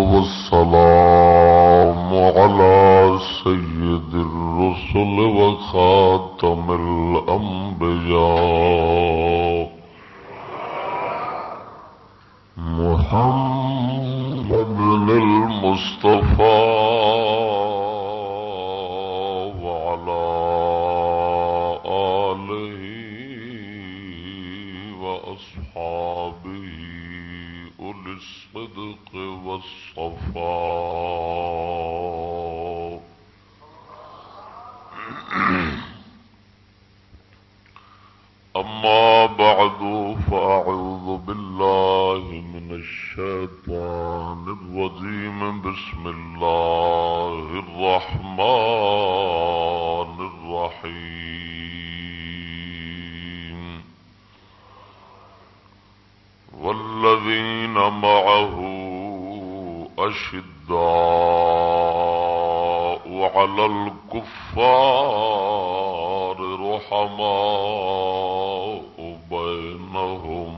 والسلام على سيد الرسل وخاتم الأنبياء محمد المصطفى الصدق والصفاء. أما بعد فأعوذ بالله من الشيطان الرجيم. بسم الله الرحمن الرحيم. والذين معه أشداء على الكفار رحماء بينهم.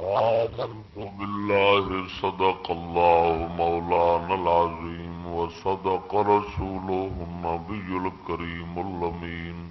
آمنت بالله، صدق الله مولانا العظيم، وصدق رسوله النبي الكريم اللمين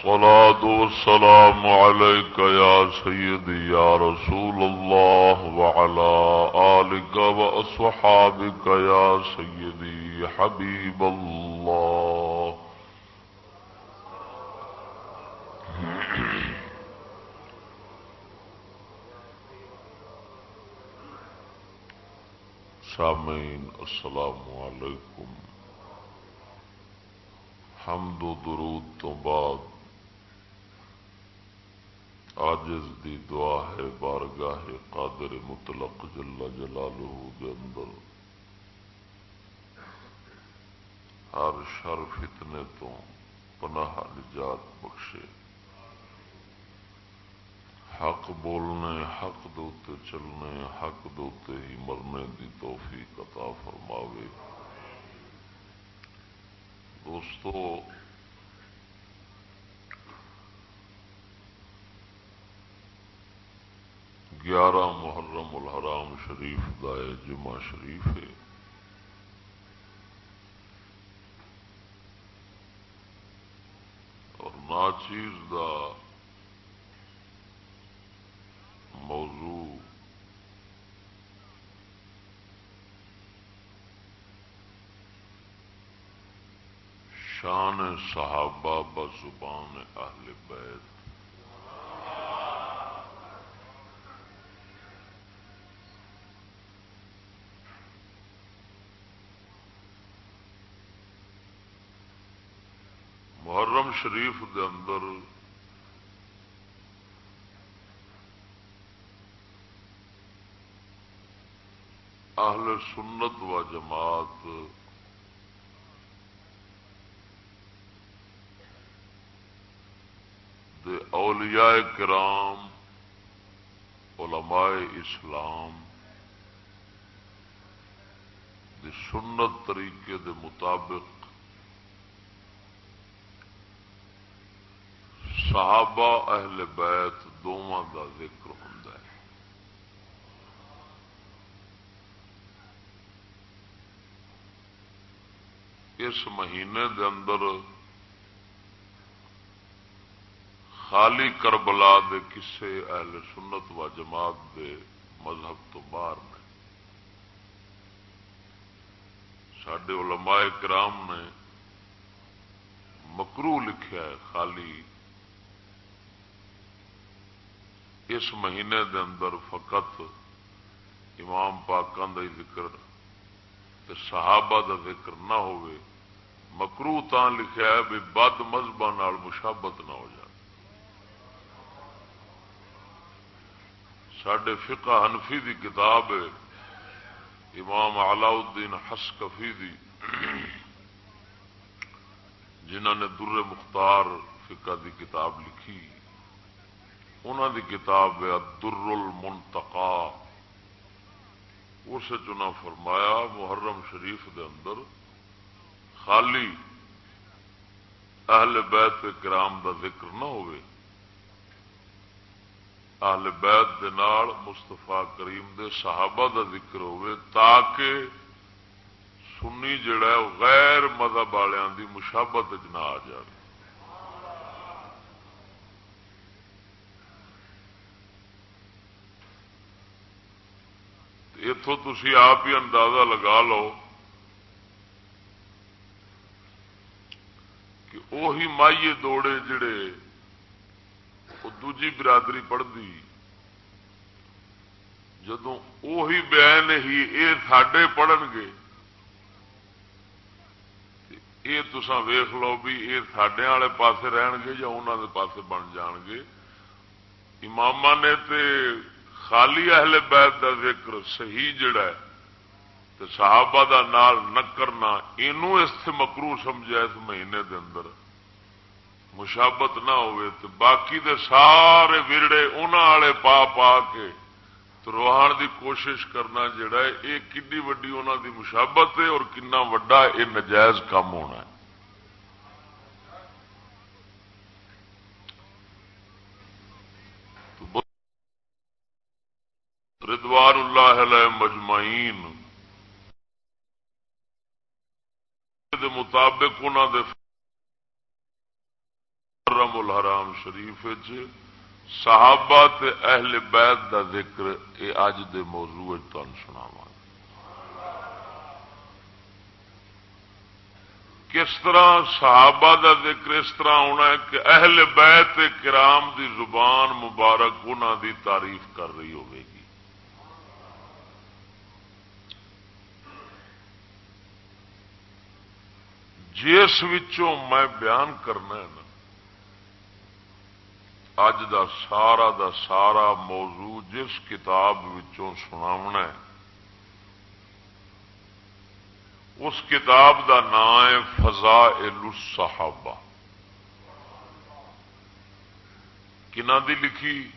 الصلاة والسلام عليك يا سيدي يا رسول الله وعلى آلك وأصحابك يا سيدي حبيب الله. سامعين السلام عليكم حمد و درود تو بعد آجز دی دعا ہے، بارگاہ قادر مطلق جل جلالہ دے اندر۔ ہر شر فتنے تو پناہ نجات بخشے۔ حق بولنے، حق دوتے چلنے، حق دوتے ہی مرنے دی توفیق عطا فرماوے۔ دوستو گیارہ محرم الحرام شریف دائے جمعہ شریف ہے۔ اور ناچیز دا موضوع شان صحابہ بزبان اہل بیت محرم شریف دے اندر اہل سنت و جماعت دے اولیاء کرام، علماء اسلام دی سنت طریقے دے مطابق صحابہ اہل بیت دونوں کا ذکر ہوں اس مہینے دے اندر خالی کربلا دے کسے اہل سنت و جماعت دے مذہب تو باہر نے۔ سڈے علماء کرام نے مکرو لکھا ہے خالی اس مہینے دے اندر فقط امام پاکان کا ذکر تے صحابہ دا ذکر نہ ہوئے مکرو تا لکھا ہے بھی بد مذہب مشابت نہ ہو جائے۔ سڈے فقہ حنفی دی کتاب ہے، امام علاؤدین حسکفی دی جنہ نے در مختار فقہ دی کتاب لکھی۔ انہوں دی کتاب ہے در المنتقا اس چنا فرمایا محرم شریف دے اندر خالی اہل بیت کرام دا ذکر نہ ہوئے، اہل بیت دے نال مستفا کریم دے صحابہ دا ذکر ہوئے تاکہ سنی جڑا ہے غیر مذہب والوں کی مشابت نہ آ جائے اتوں تھی آپ ہی اندازہ لگا لو کہ وہی مائیے دوڑے جڑے وہ دوجی برادری پڑھتی جدو اہی بین ہی یہ ساڈے پڑھن گے یہ تسا ویخ لو بھی یہ سڈے والے پاسے رہن گے یا انہوں دے پاسے بن جان گے امام نے تے خالی اہل بیت دا ذکر صحیح جڑا ہے تو صحابہ دا نال نہ کرنا اس سے مکرو سمجھا اس مہینے دے اندر۔ مشابت نہ ہوئے تو باقی دے سارے ورڑے انہوں والے پا پا کے تو روحان دی کوشش کرنا جڑا ہے یہ کنی وڈی انہوں دی مشابت ہے اور کنا وڈا یہ نجائز کام ہونا ہے ردوار اللہ علیہ مجمعین دے مطابق انہوں دے رم الحرام شریف صحابہ تے اہل بیت دا ذکر اے اج دے موضوع تن سناوا کس طرح صحابہ دا ذکر اس طرح ہونا ہے کہ اہل بیت کرام دی زبان مبارک انہوں دی تعریف کر رہی ہوگی جس میں بیان کرنا ہے نا اج دا سارا دا سارا موضوع جس کتاب سنا اس کتاب دا نام ہے فضا الصحابہ۔ کنہ دی لکھی؟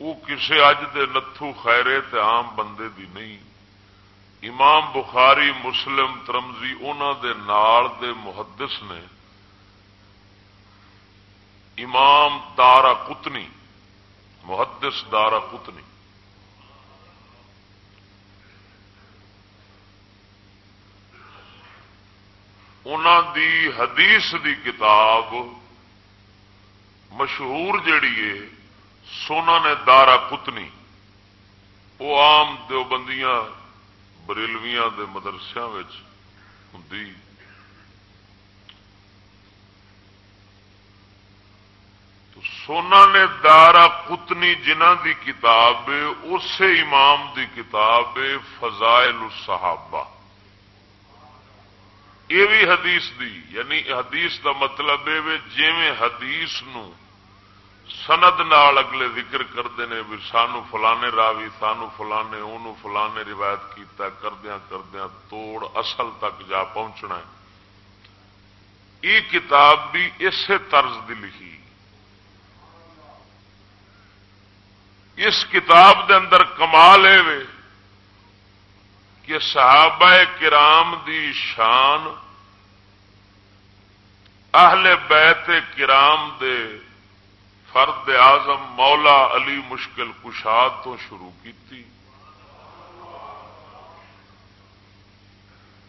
وہ کسے اج دے نتھو خیرے تے عام بندے دی نہیں۔ امام بخاری، مسلم ترمزی انہوں دے نال دے محدث نے امام دارا کتنی محدث دارا کتنی دی حدیث دی کتاب مشہور جیڑی ہے سونا نے دارا کتنی وہ آم دیوبندیاں بریلویاں دے مدرسیا ہوں تو سونا نے دارا کتنی جنہ دی کتاب اسی امام دی کتاب فضائل الصحابہ۔ یہ بھی حدیث دی یعنی حدیث دا مطلب ہے، جیویں حدیث نو سند نال اگلے ذکر کرتے ہیں بھی سانو فلانے راوی، سانو فلانے انہوں فلانے روایت کیتا کردیا کردیا توڑ اصل تک جا پہنچنا ہے۔ یہ کتاب بھی اسی طرز دی لکھی۔ اس کتاب دے اندر کمال ہے کہ صحابہ کرام دی شان اہل بیت کرام دے فرد آزم مولا علی مشکل کشاد تو شروع کی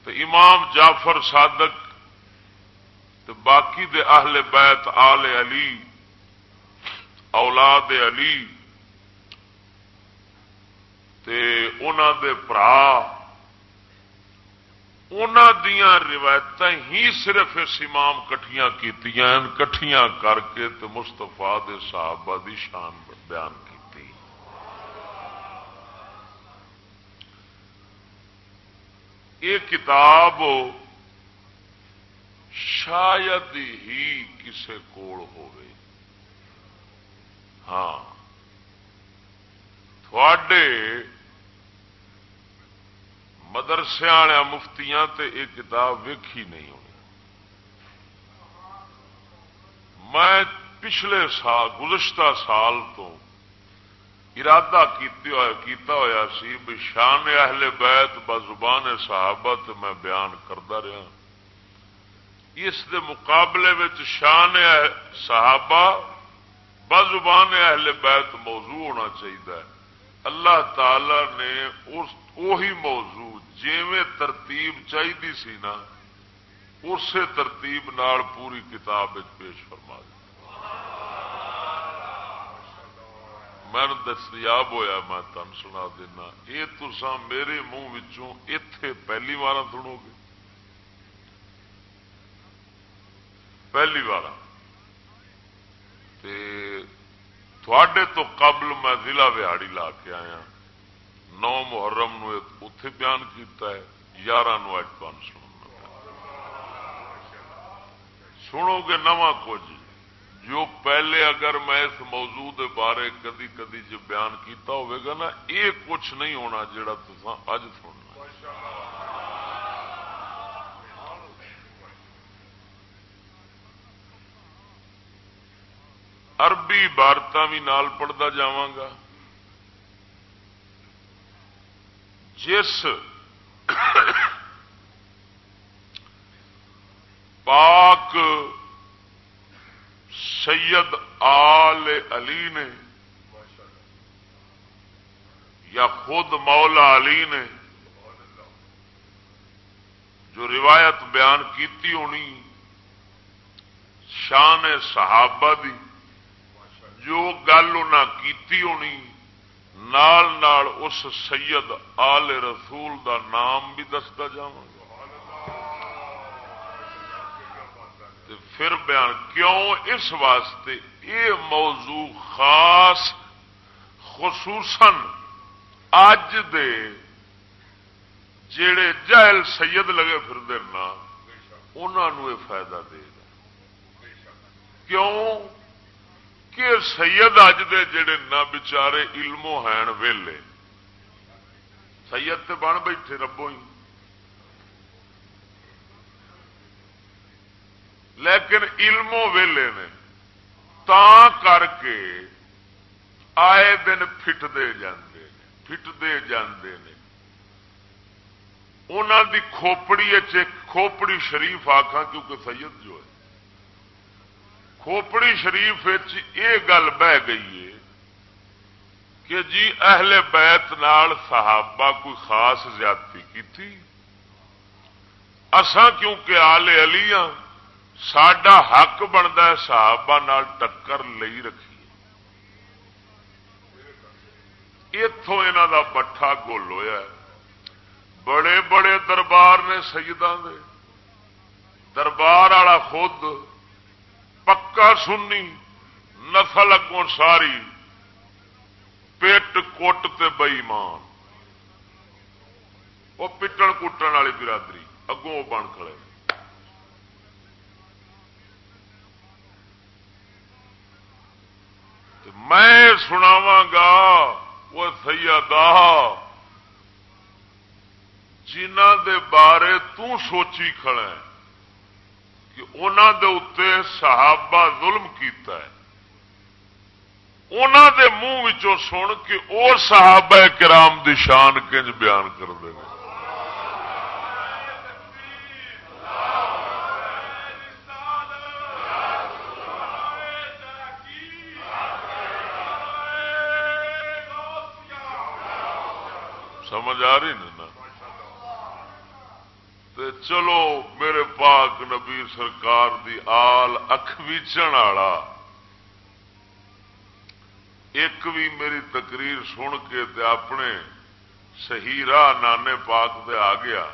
تو امام جعفر صادق تو باقی دے اہل بیت آل علی، اولاد علی، تے انہوں دے برا روایت ہی صرف اس امام کٹیاں کٹیاں کر کے مستفا صحابہ دی شان بیان کی یہ کتاب شاید ہی کسے کول ہوئے ہاں تھوڑے مدرسے والے مفتیاں تے یہ کتاب ویکھی نہیں ہونی۔ میں پچھلے سال، گزشتہ سال تو ارادہ کیتا ہوا سی بھی شان اہل بیت بزبان صحابت میں بیان کرتا رہا۔ اس دے مقابلے شان صحابہ بزبان اہل بیت موضوع ہونا چاہیے اللہ تعالی نے وہی موضوع جیویں ترتیب چاہیے سی نا اسی ترتیب نال پوری کتاب پیش فرما دی۔ میں دستیاب ہویا، میں تن سنا دینا۔ یہ تسا میرے منہ اتے پہلی بار سنو گے۔ پہلی بار تھوڑے تو قبل میں ضلع وہاڑی لا کے آیا نو محرم نو اتے بیان کیتا ہے، یارہ نو اج تن سنو گے نواں کچھ۔ جو پہلے اگر میں اس موضوع دے بارے کدی کدی جو بیان کیتا ہوئے گا نا، یہ کچھ نہیں ہونا جڑا تسا اج سننا۔ عربی عبارت بھی نال پڑھتا جاگا جس پاک سید آل علی نے یا خود مولا علی نے جو روایت بیان کیتی ہونی شان صحابہ دی جو گل کیتی ہونی، نال نال اس سید آل رسول دا نام بھی دستا جا پھر بیان، کیوں اس واسطے یہ موضوع خاص خصوصاً اج دے جڑے جہل سید لگے پھر دینا انہوں یہ فائدہ دے گا۔ کیوں؟ کہ سید اج دے جڑے نہ بچارے علمو ہیں ویلے۔ سید تے بن بیٹھے ربو ہی۔ لیکن علموں ویلے نے تا کر کے آئے دن فٹتے جاندے فٹتے جاندے نے۔ انہوں دی کھوپڑی کھوپڑی شریف آخا کیونکہ سید جو ہے۔ کھوپڑی شریف یہ گل بہ گئی ہے کہ جی اہل بیت نال صحابہ کوئی خاص زیادتی کی تھی اساں کیونکہ آلے علی ہاں سڈا حق بنتا ہے صحابہ نال ٹکر لئی رکھیے۔ اتوں یہاں کا پٹھا گول ہوا بڑے بڑے دربار نے سیدان دے۔ دربار والا خود پکا سنی، نسل اگوں ساری، پیٹ کوٹ تے بئیمان۔ وہ پٹن کٹن والی برادری اگوں بن کھڑے۔ میں سناوا گا، وہ سیدا جنہ دے بارے تو سوچی کھڑا ہے کہ انہوں دے اتنے صحابہ ظلم کیتا ہے۔ انہوں دے منہ سن کے اور صحابہ کرام دی شان کنج بیان کرتے ہیں سمجھ آ رہی نا؟ تے چلو میرے پاک نبی سرکار دی آل اخویچن والا۔ ایک بھی میری تقریر سن کے تے اپنے صحیح راہ نانے پاک دے آ گیا۔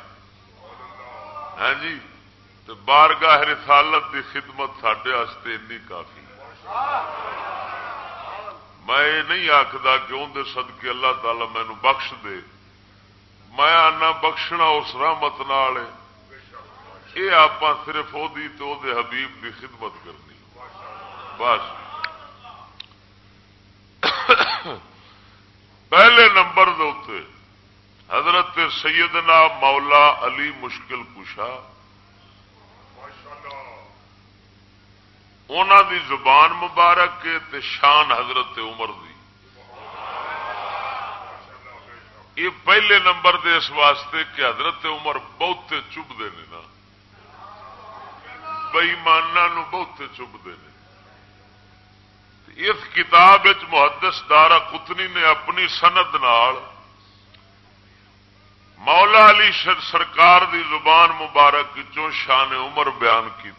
ہاں جی؟ تے بارگاہ رسالت دی خدمت سڈے اینی کافی۔ میں یہ نہیں آخدا کہ اندر سدکے اللہ تعالی مینو بخش دے۔ میں آنا بخشنا اس رحمت نال یہ آپ صرف وہ تو دے حبیب کی خدمت کرنی بس۔ پہلے نمبر دے حضرت سیدنا مولا علی مشکل کشا۔ دی زبان مبارک تے شان حضرت عمر دی۔ یہ پہلے نمبر دے اس واسطے کہ حضرت عمر بہتے چبتے ہیں نا۔ بئیمانا بہتے چبتے ہیں اس کتاب محدث دارا کتنی نے اپنی سند نال مولا علی سرکار دی زبان مبارک چو شان عمر بیان کی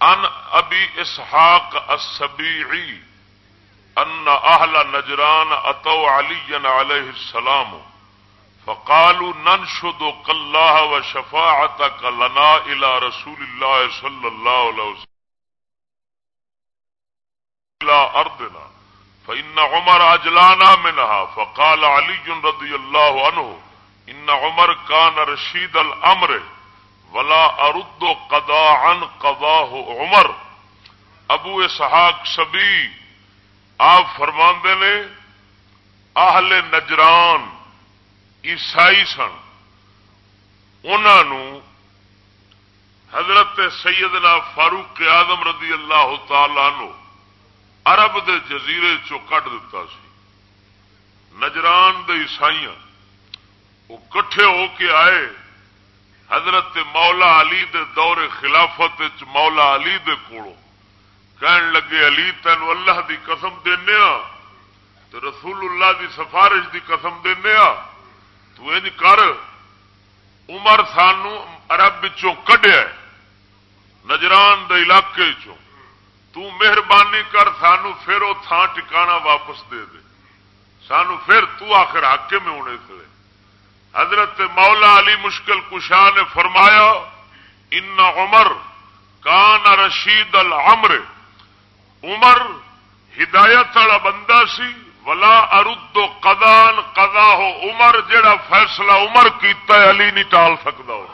ان ابی اسحاق السبیعی ان اہل نجران اتو علی علیہ السلام فقالوا ننشد قلہ و شفاعتک لنا الى رسول اللہ صلی اللہ علیہ وسلم الى ارضنا فإن عمر أجلانا منها، فقال علي رضي الله عنه، إن عمر كان رشيد الأمر، ولا أرد قضاء قضاه عمر. ابو اسحاق سبی آپ فرماندے نے، اہل نجران عیسائی سن۔ انہوں حضرت سیدنا فاروق آدم رضی اللہ تعالی عنہ عرب دے جزیرے چو کٹ سی۔ نجران دے عیسائی وہ کٹھے ہو کے آئے۔ حضرت مولا علی دے دور خلافت مولا علی دے کولو کہن لگے، علی تین اللہ دی قسم دینا تو رسول اللہ دی سفارش دی قسم دینا تو انج کر عمر سانو عرب کڈیا نجران دے علاقے چوں تو مہربانی کر سانو پھر وہ تھان ٹکانا واپس دے دے، سانو پھر تو آخر حق میں ہونے سے حضرت مولا علی مشکل کشاہ نے فرمایا، ان عمر کان رشید العمر عمر ہدایت والا بندہ سی، ولا ارد قدان قدا ہو عمر جڑا فیصلہ عمر کیتا ہے، علی نہیں ٹال سکتا۔ ہو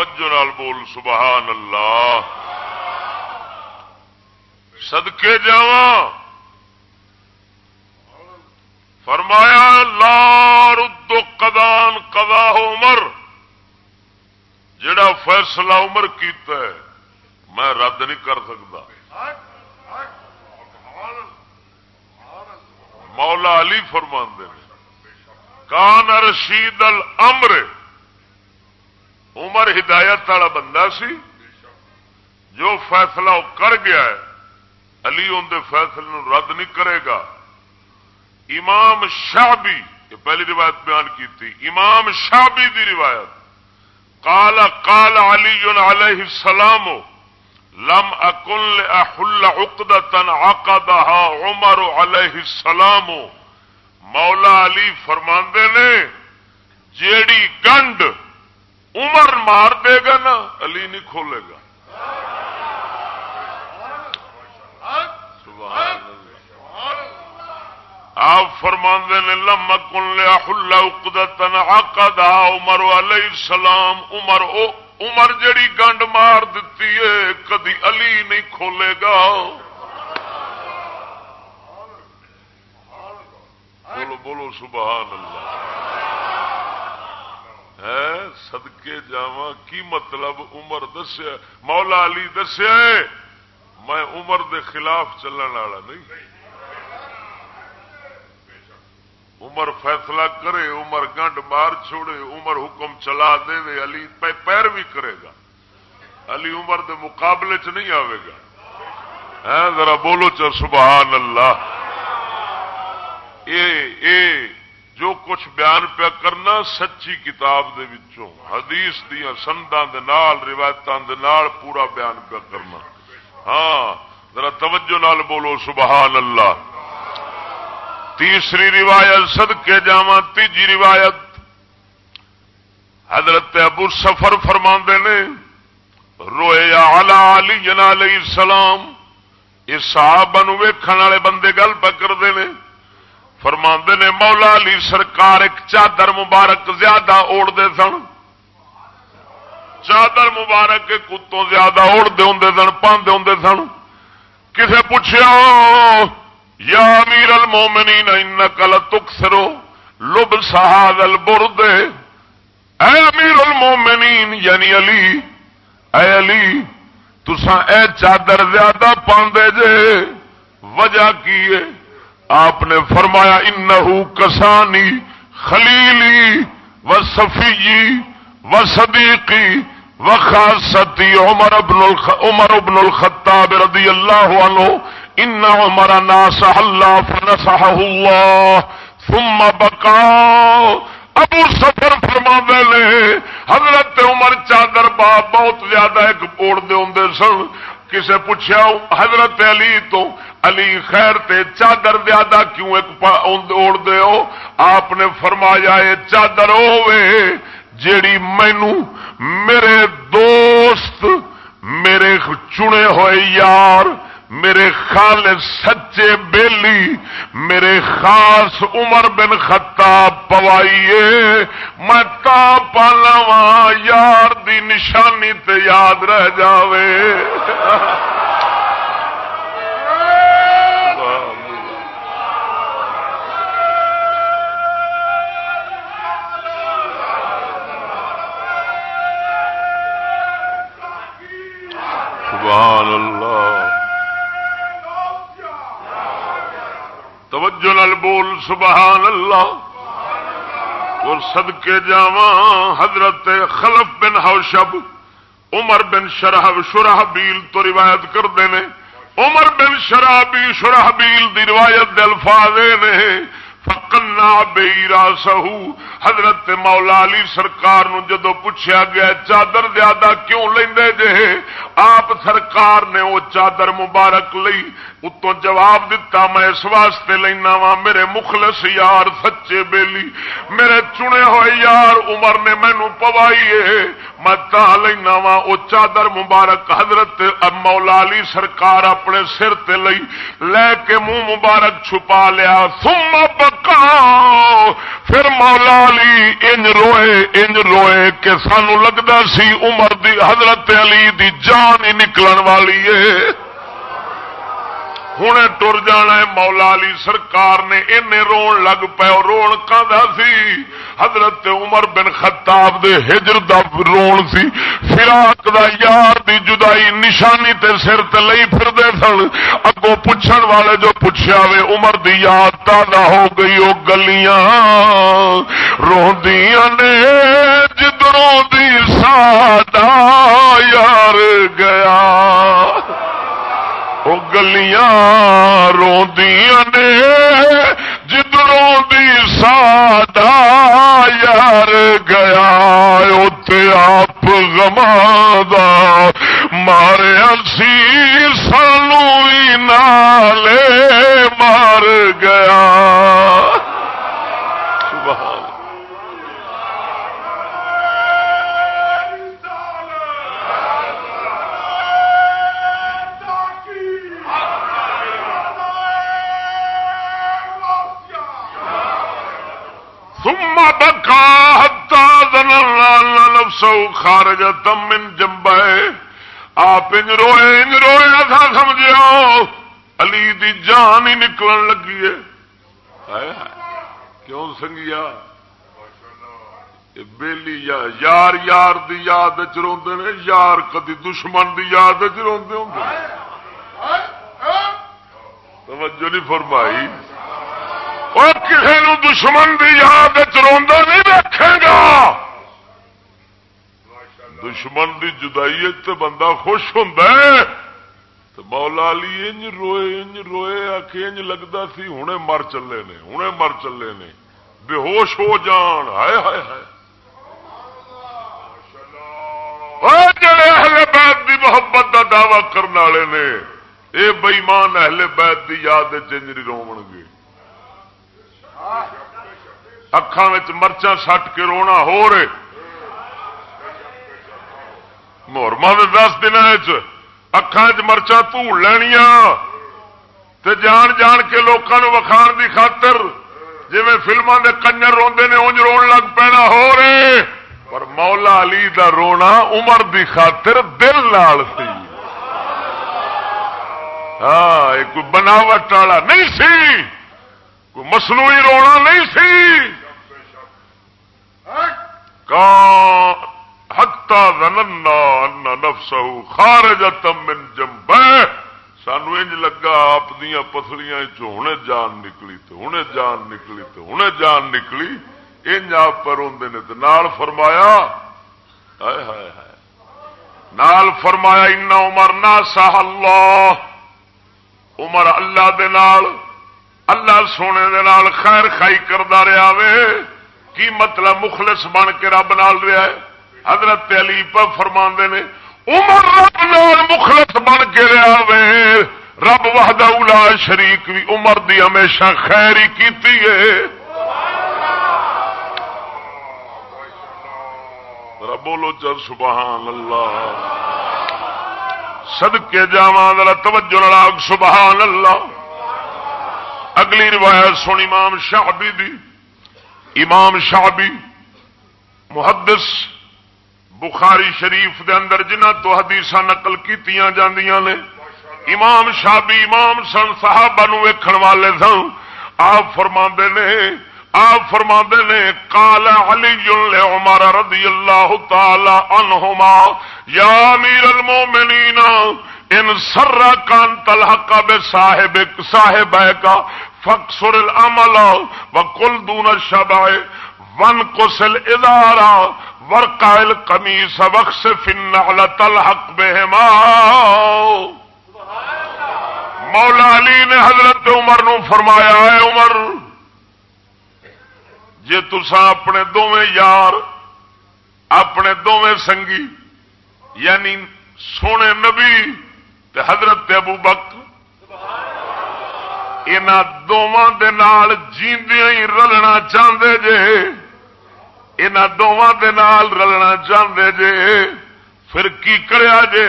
توجہ نال بول، سبحان اللہ۔ سدکے جا فرمایا، لا رد قدان قضا عمر۔ جڑا فیصلہ عمر کیتا ہے، میں رد نہیں کر سکتا۔ مولا علی فرماندے کان رشید الامر۔ عمر ہدایت والا بندہ سی، جو فیصلہ وہ کر گیا ہے، علی اندر فیصلے رد نہیں کرے گا۔ امام شاہبی یہ پہلی روایت بیان کی تھی، امام شاہبی دی روایت۔ کالا کال علی علیہ السلام، لم اکل احل عقدتن عقدها عمر علیہ السلام۔ مولا علی فرماندے نے، جیڑی گنڈ عمر مار دے گا نا، علی نہیں کھولے گا۔ آپ فرماندے نے لم کن لیا خلا اقدت آقا عمر علیہ السلام، عمر او، عمر جڑی گنڈ مار دیتی ہے، کدی علی نہیں کھولے گا۔ بولو بولو، سبحان اللہ۔ ہے سدکے جا کی مطلب عمر دسیا مولا علی دسیا میں عمر دے خلاف چلن والا نہیں۔ عمر فیصلہ کرے، عمر گنڈ مار چھوڑے، عمر حکم چلا دے وے علی پیر بھی کرے گا۔ علی عمر دے مقابلے چ نہیں آئے گا۔ ہاں، ذرا بولو چل سبحان اللہ۔ اے اے۔ جو کچھ بیان پیا کرنا سچی کتاب دے وچوں، حدیث دیا سنداں دے نال، روایتاں دے نال پورا بیان پیا کرنا۔ ہاں ذرا توجہ نال بولو، سبحان اللہ۔ تیسری روایت سد کے جا تیجی روایت۔ حضرت ابو سفر فرما نے رویا علی علی علیہ السلام، یہ صاحب ویکھن والے بندے گل پکڑتے ہیں فرما نے مولا علی سرکار ایک چادر مبارک زیادہ اوڑتے سن۔ چادر مبارک کے کتوں زیادہ اوڑتے ہوں سن، پاندے ہوں سن۔ کسے پوچھا یا امیر المومنین، انک لتکسرو لب سہاد البرد۔ اے امیر المومنین یعنی علی، اے علی تسا اے چادر زیادہ پاندے جے۔ وجہ کی ہے؟ آپ نے فرمایا، انہو کسانی خلیلی و صفیی و صدیقی و خاصتی عمر ابن عمر ابن الخطاب رضی اللہ عنہ، ان عمر ناسح اللہ فنسحہ اللہ، ثم بقا. ابو سفر فرما لے حضرت عمر چادر باپ بہت زیادہ ایک اوڑ دے ہوں سن، کسے پوچھا حضرت علی تو علی خیر تے چادر زیادہ کیوں ایک اوڑ دے ہو آپ نے فرمایا یہ چادر ہوے جیڑی مینو میرے دوست، میرے چنے ہوئے یار، میرے خالص سچے بیلی، میرے خاص عمر بن خطاب پوائیے، میں تا پالا یار دی نشانی تے یاد رہ جاوے۔ توجہ نل بول، سبحان اللہ۔ اور صدقے جاواں حضرت خلف بن حوشب، عمر بن شرح شرح بیل تو روایت کرتے ہیں عمر بن شرح بی شرح بیل دی روایت دے الفاظ نے۔ فکنا بیرا سہو حضرت مولا علی سرکار نو جدو پوچھا گیا، چادر زیادہ کیوں لیندے جے؟ آپ سرکار نے وہ چادر مبارک لئی اتوں جواب دیتا میں اس واسطے لینا وا، میرے مخلص یار، سچے بیلی، میرے چنے ہوئے یار، عمر نے مینو پوائی میں تا لینا وا وہ چادر مبارک حضرت مولا علی سرکار اپنے سر تے لئی، لے کے منہ مبارک چھپا لیا۔ ثم بکا پھر مولا علی انج روئے انج روئے کہ سانو لگتا سی عمر دی حضرت علی دی جان ہی نکلن والی ہے۔ ہوں ٹر جانا ہے مولا علی سرکار نے این رون لگ پے رون کا سی حضرت عمر بن خطاب دے ہجر دا رون سی فراق دا یار دی جدائی نشانی تے سر تے لئی پھر دے سن اگوں پوچھن والے جو پوچھا وے عمر دی یاد تازہ ہو گئی او گلیاں روندیاں نے جدروں دی ساڈا یار گیا وہ گلیاں روندیاں نے جدروں دی ساڈا یار گیا اتے آپ گما ماریا سی سانو نالے مار گیا ثم بکا نفسو خارج تم ان جمبے آپ ان روئے ان روئے ایسا سمجھو علی دی جان ہی نکلن لگی ہے. کیوں سنگیا بیلی یار یار دی یاد چروندے نے، یار کدی دشمن دی یاد چروندے ہوں توجہ نہیں فرمائی. اور کسی نو دشمن کی یاد چروندہ نہیں رکھے گا۔ دشمن کی جدائی تو بندہ خوش ہوں تو مولا علی انج روئے انج روئے آ کے انج لگتا سی ہوں مر چلے نے ہوں مر چلے نے۔ بے ہوش ہو جان، ہائے ہائے ہائے۔ جڑے اہل بیت دی محبت دا دعوی کرنے والے نے یہ بئیمان اہل بیت دی یاد چنجری رو گے۔ اکھان مرچا سٹ کے رونا ہو رہے مورما دس دن اکھان چ مرچا دھوڑ لینیا تے جان جان کے لوگوں وکھان دی خاطر جی فلموں کے کنجر روندے نے انج رو لگ پینا ہو رہے پر مولا علی دا رونا عمر دی خاطر دل نال سی ہاں کوئی بناوٹ والا نہیں سی کوئی مصنوعی رونا نہیں سی ہکتا نفس خارج من جمب سانو انج لگا آپ دیا پتلیاں ہوں جان نکلی تو ہوں جان نکلی تو ہوں جان نکلی۔ انج آپ پر آدھے نے تو نال فرمایا، ہائے ہائے ہائے۔ نال فرمایا ان عمر نہ سہ اللہ۔ عمر اللہ دے نال اللہ سونے دے نال خیر خائی کرتا رہا وے۔ کی مطلب مخلص بن کے رب نال رہا ہے؟ حضرت علی پر فرما نے، عمر رب نال مخلص بن کے رہا وے۔ رب وحدہ اولا شریک بھی عمر دی ہمیشہ خیر ہی کیتی ہے۔ بولو چل سبحان اللہ۔ سدکے جا توجہ لڑاگ سبحان اللہ۔ اگلی روایت سن امام شاہبی دی۔ امام شاہبی محدث بخاری شریف دے اندر جنہ تو حدیث نقل کی نے۔ امام شابی امام سن صحابہ نو ویکھن والے سن۔ آپ فرما نے، آپ فرما نے کالا علی عمر رضی اللہ تعالی عنہما، یا امیر المومنین، ان سر کان تلحق بے صاحب صاحب کا فقصر العمل وقل دون الشبع، ون قسل ادارا ورقع القمیس وقصف النعل تلحق بہما۔ مولا علی نے حضرت عمر نو فرمایا ہے عمر جی تسا اپنے دونیں یار، اپنے دونیں سنگی یعنی سونے نبی تے حضرت ابو بک ان دونوں جیندیاں ہی رلنا چاہتے جے ان دونوں رلنا چاہتے جے پھر کی کریا جے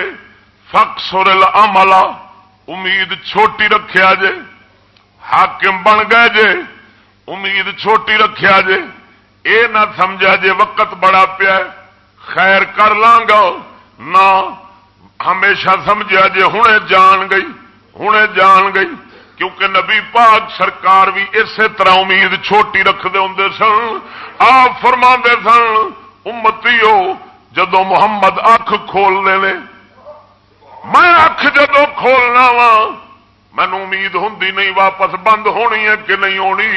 فک سورل املا امید چھوٹی رکھیا جے حاکم بن گئے جے امید چھوٹی رکھیا جے اے نہ سمجھا جے وقت بڑا پیا خیر کر گا نہ ہمیشہ سمجھا جے ہوں جان گئی ہوں جان گئی کیونکہ نبی پاک سرکار بھی اسی طرح امید چھوٹی رکھتے ہوں سن۔ آپ فرما سن امتی ہو جدو محمد اکھ کھول لے میں اکھ جدو کھولنا وا مینو امید ہوں نہیں واپس بند ہونی ہے کہ نہیں ہونی۔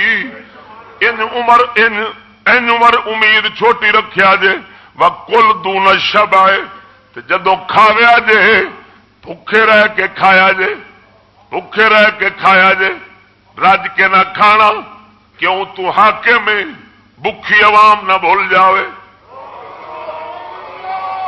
ان عمر، ان ان عمر امید چھوٹی رکھیا جے و کل دون شب آئے جدو کھاویا جے بھوکے رہ کے کھایا جے۔ بھوکے رہ کے کھایا جے۔ رج کے نہ کھانا، کیوں تو ہاکے میں بکھی عوام نہ بھول جاوے۔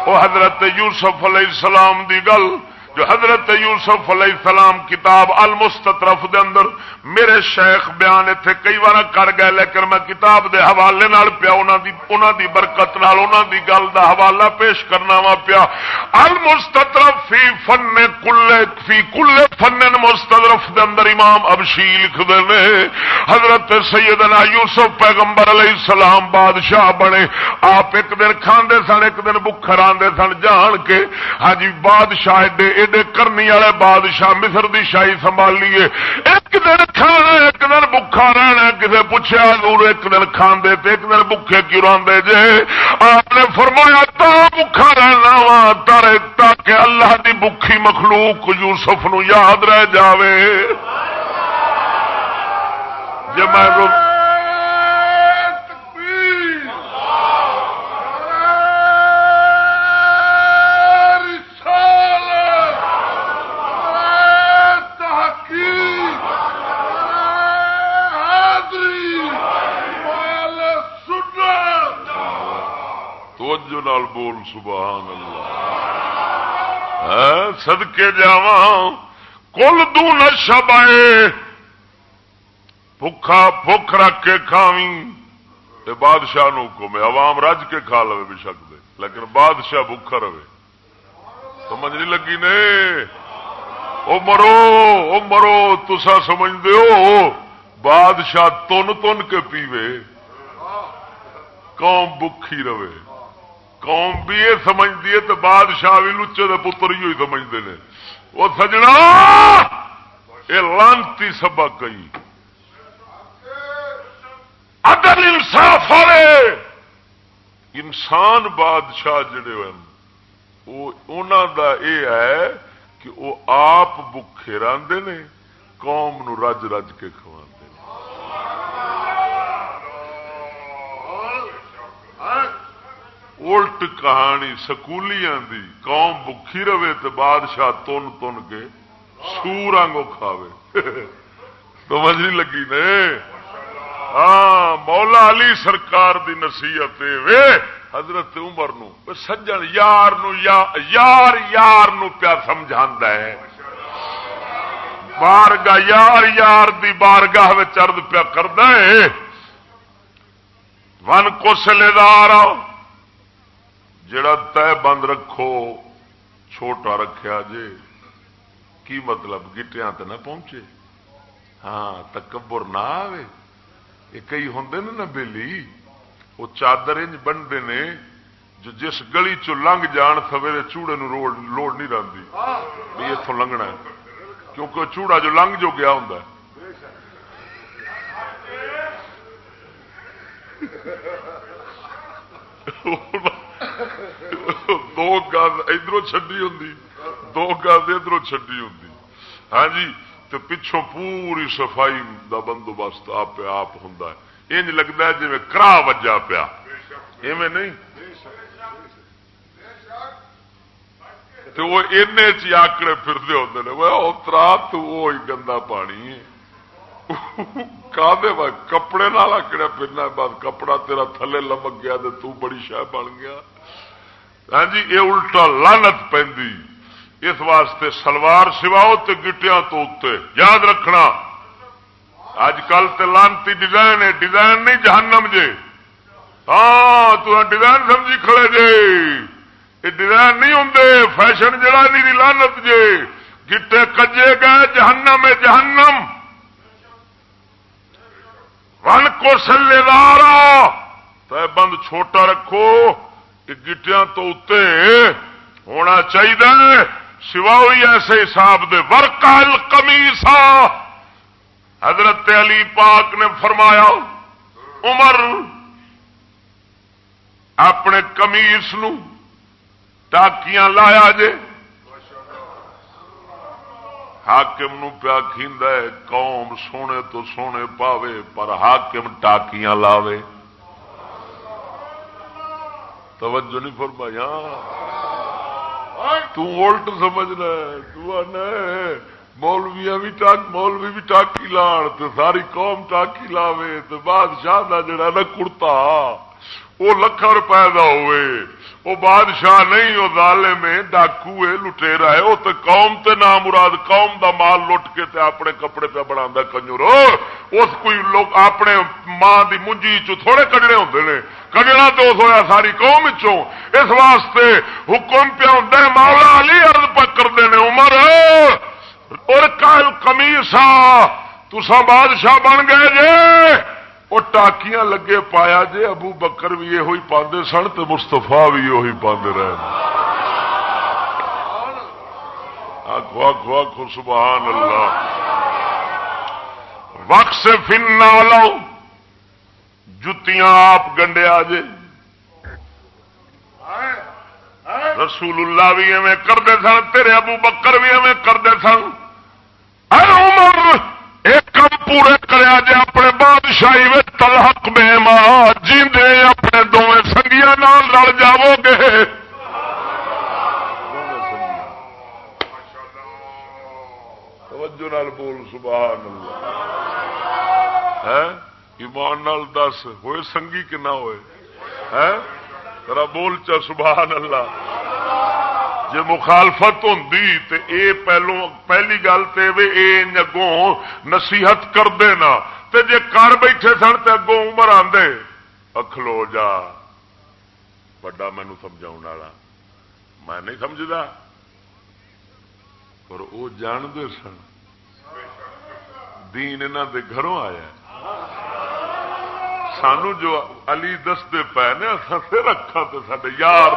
وہ حضرت یوسف علیہ السلام دی گل جو حضرت یوسف علیہ السلام کتاب المستطرف دے اندر میرے شیخ بیان اتنے کئی بار کر گئے، لیکن میں کتاب دے حوالے نال پیا، انہاں دی انہاں دی برکت نال، انہاں دی گل دا حوالہ پیش کرنا وا پیا۔ المستطرف فی فن کل فی کل فن مستطرف دے اندر امام ابشی لکھ دے نے۔ حضرت سیدنا یوسف پیغمبر علیہ السلام بادشاہ بنے۔ آپ ایک دن کھاندے سن، ایک دن بکھر آندے سن، جان کے۔ ہاں جی بادشاہ ایڈے ایڈے کرنی والے بادشاہ مصر دی شاہی سنبھال لیے ایک دن کھانا ایک دن بکھا رہنا کسی پوچھا دور ایک دن کھانے ایک دن بکھے کیوں راندے جے؟ آپ نے فرمایا، تا بکھا رہنا وا تاکہ اللہ دی بکھی مخلوق یوسف نو یاد رہ جاوے۔ جب میں توجہ نال بول، سبحان اللہ۔ ہاں، سدکے جا کل دون شب آئے بھوک رکھ کے کھاوی بادشاہ نو عوام رج کے کھا لو بھی شک دے۔ لیکن بادشاہ بھوکھا رہے۔ سمجھ نہیں لگی نے؟ او مرو او مرو تسا سمجھتے ہو۔ بادشاہ تن تن کے پیوے۔ قوم بکھی رہے۔ قوم بھی یہ سمجھتی ہے تو بادشاہ بھی لچے کے پتر ہی سمجھتے ہیں۔ وہ سجنا! یہ لانتی سبق کئی اگر انصاف ہوئے انسان بادشاہ جڑے ہوئے دا یہ ہے کہ وہ آپ بکھے راندے نے، قوم نو رج رج کے کھوا الٹ کہانی سکولیاں دی قوم بکھی رہے تو بادشاہ تن تن کے سور آگوں کھاوے سمجھ نہیں لگی نے ہاں مولا علی سرکار دی نصیحت وے حضرت عمر نو سجن یار نو یار یار نو پیا سمجھا ہے بارگاہ یار یار دی بارگاہ ارد پیا کرد ون کو سلے دار جڑا طے بند رکھو چھوٹا رکھیا جے کی مطلب گٹیا تو نہ پہنچے؟ ہاں تکبر نہ آئے یہ کئی ہوں نا بےلی وہ چادر انج بنتے نے جو جس گلی چ لنگ جان سویرے چوڑے نو لوڑ نہیں رہتی بھی اتوں لنگنا کیونکہ چوڑا جو لنگ جو گیا ہوں دو گز ادھر چڈی ہوں دو گز ادھر چڈی ہوں ہاں جی تو پچھوں پوری صفائی دا بندوبست آپ آپ ہوں انج لگتا ہے جی کرا وجا پیا ایویں نہیں تو وہ این آکڑے پھرتے ہوتے ہیں وہ اترا تو وہ گندا پانی ہے کپڑے نال آکڑیا پھرنا بعد کپڑا تیرا تھلے لمک گیا تو بڑی شہ بن گیا ہاں جی یہ الٹا لانت پہ اس واسطے سلوار سواؤ تو گٹیا تو اتنے یاد رکھنا اج کل تو لانتی ڈیزائن ہے، ڈیزائن نہیں جہنم جے۔ ہاں تو ہاں ڈیزائن سمجھی کھڑے جے۔ یہ ڈیزائن نہیں ہوں فیشن جڑا نہیں لانت جے۔ گٹے کجے گئے جہنم ہے، جہنم۔ ون کو سلے دارا تو بند چھوٹا رکھو۔ گٹیا تو اتنے ہونا چاہیے سوائی ایسے حساب دے ورکل کمیسا حضرت علی پاک نے فرمایا، عمر، اپنے کمیس ٹاکیاں لایا جے۔ حاکم نو پیا کھیندا ہے، قوم سونے تو سونے پاوے، پر حاکم ٹاکیاں لاوے۔ توجہ نہیں فرمایا ہاں۔ تلٹ سمجھنا مولویا بھی ٹاک، مولوی بھی ٹاکی لان تو ساری قوم ٹاکی لاوے تو بادشاہ کا جڑا نا کڑتا وہ لکھا روپئے کا ہوئے۔ وہ بادشاہ نہیں، وہ دالے میں ڈاکو ہے لٹےرا ہے، وہ تو قوم تے نام مراد قوم دا مال لٹ کے تے اپنے کپڑے پہ بنا کنجر اس کوئی لوگ اپنے ماں دی منجی چ تھوڑے کڈنے ہوتے ہیں کڈنا تو اس ہوا ساری قوم چوں اس واسطے حکم پہ ہوں مولا علی ارد پک کرتے ہیں عمر، اور کل کمیسا تسا بادشاہ بن گئے جے۔ وہ ٹاکیاں لگے پایا جے، ابو بکر بھی یہ ہوئی پاندے سن تو مستفا بھی یہ پاندے رہے آخو آخو آخو سبحان اللہ وقت سے فن نہ لو جتیاں آپ گنڈے آ جے۔ رسول اللہ بھی ایویں کرتے سن، تیرے ابو بکر بھی ایویں کرتے سن۔ عمر! ایک کم پورے کریا جے اپنے بادشاہی میں تلحق میں ماں جیندے اپنے دونوں سنگیا نال لڑ جاؤ گے۔ توجہ نال بول سبحان اللہ ہے ایمان نال دس، ہوئے سنگی کہ نہ ہوئے؟ ہے ذرا بول چا سبحان اللہ جی مخالفت ہوں تو اے پہلو پہلی گل تو یہ اگوں نصیحت کر دینا تے جے کر بیٹھے سن تو اگوں عمر آدھے اکھلو جا۔ بڑا مینو سمجھا والا۔ میں نہیں سمجھتا پر وہ جانتے سن۔ دین انہوں دے گھروں آیا سانو جو علی دستے پے نے پھر رکھا تو سڈے یار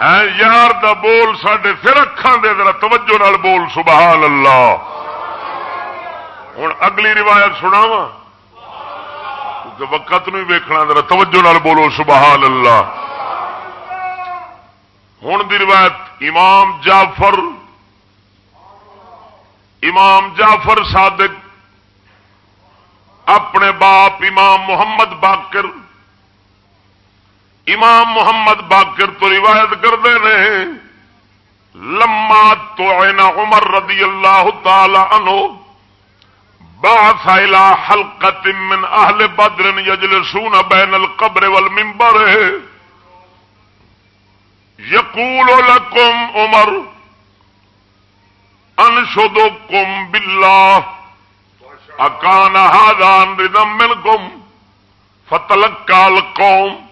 دا یار دا بول سڈے پھر اکھان دے، ذرا توجہ نال بول سبحان اللہ ہوں اگلی روایت سناوا کیونکہ وقت نہیں ویکھنا، ذرا توجہ نال بولو سبحان اللہ ہوں دی روایت امام جعفر امام جعفر صادق، اپنے باپ امام محمد باقر امام محمد باقر تو روایت کرتے ہیں، لما تو عمر رضی اللہ تعالی عنہ، بعث الى حلقه من اهل بدر يجلسون بين القبر والمنبر. يقول لكم عمر انشدكم بالله اکان ہادان ردم منکم، فتلقى القوم.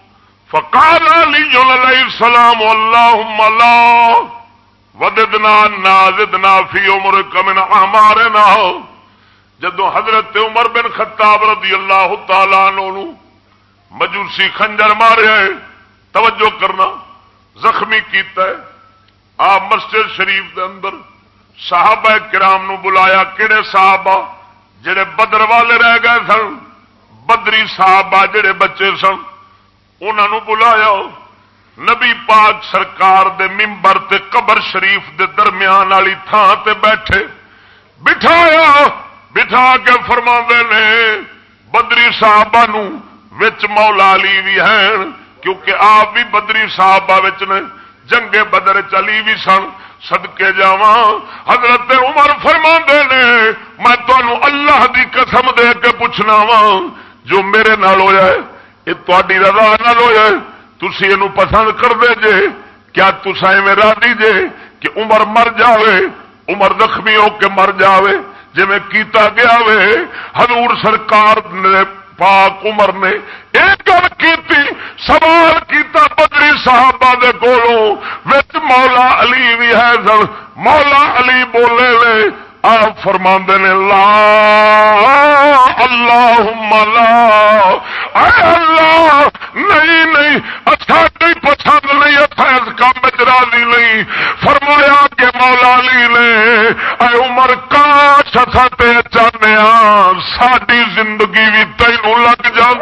فقال علي عليه السلام اللهم لا وددنا، نازدنا في عمرك من اعمارنا. جدو حضرت عمر بن خطاب رضی اللہ تعالی نو مجوسی خنجر مارے توجہ کرنا، زخمی کیتا ہے۔ آپ مسجد شریف دے اندر صحابہ کرام نو بلایا کہڑے صحابہ جڑے بدر والے رہ گئے سن، بدری صاحب جڑے بچے سن۔ انہوں بلایا۔ نبی پاک سرکار دے ممبر تے قبر شریف دے درمیان والی تھان تے بیٹھے۔ بٹھایا، بٹھا کے فرما نے، بدری صاحب مولا علی بھی ہیں۔ کیونکہ آپ بھی بدری صاحب نے جنگے بدر چلی بھی سن۔ سدکے جا حضرت عمر فرما نے، میں تمہوں اللہ دی قسم دے کے پوچھنا وا جو میرے نال ہوا ہے۔ یہ تاری رضا نال ہوا تھی یہ پسند کر دے جے، کیا تسا میرا دیجے کہ عمر مر جاوے، عمر زخمی ہو کے مر جاوے جی میں کیتا گیا وے، حضور سرکار نے، پاک عمر نے ایک گل کی سوال کیتا بدری صحابہ دے کولوں مولا علی بھی ہے سن، مولا علی بولے لے آپ فرما نے، لا اللہ لا اللہ، نہیں نہیں اچھا، ساڈی پسند نہیں اس کام راضی نہیں۔ فرمایا کہ مولا علی نے، اے عمر، کاش تے چاہنے ساری زندگی بھی تینوں لگ جاتی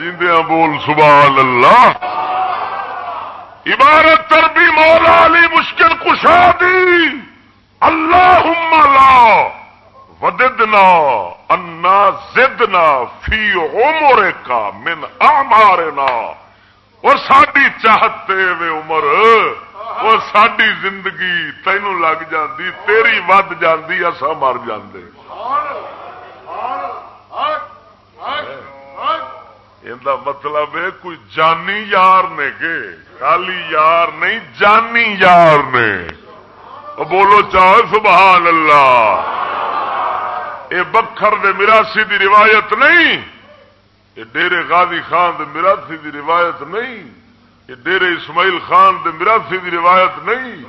جیندیا بول سبحان اللہ۔ عبارت تر بھی مولا علی مشکل کشا دی۔ اللہ لا وددنا انا زدنا فی عمر کا من آمارنا اور ساری چاہتے وے عمر وہ ساری زندگی تینوں لگ جاندی تیری ود جاندی اصا مر جاندے۔ مطلب ہے کوئی جانی یار نے کہ خالی یار نہیں جانی یار نے بولو چاہو سبحان اللہ یہ بکھر دے مراسی دی روایت نہیں یہ ڈیرے غازی خان دے مراسی دی روایت نہیں یہ ڈیرے اسماعیل خان دے مراسی دی روایت نہیں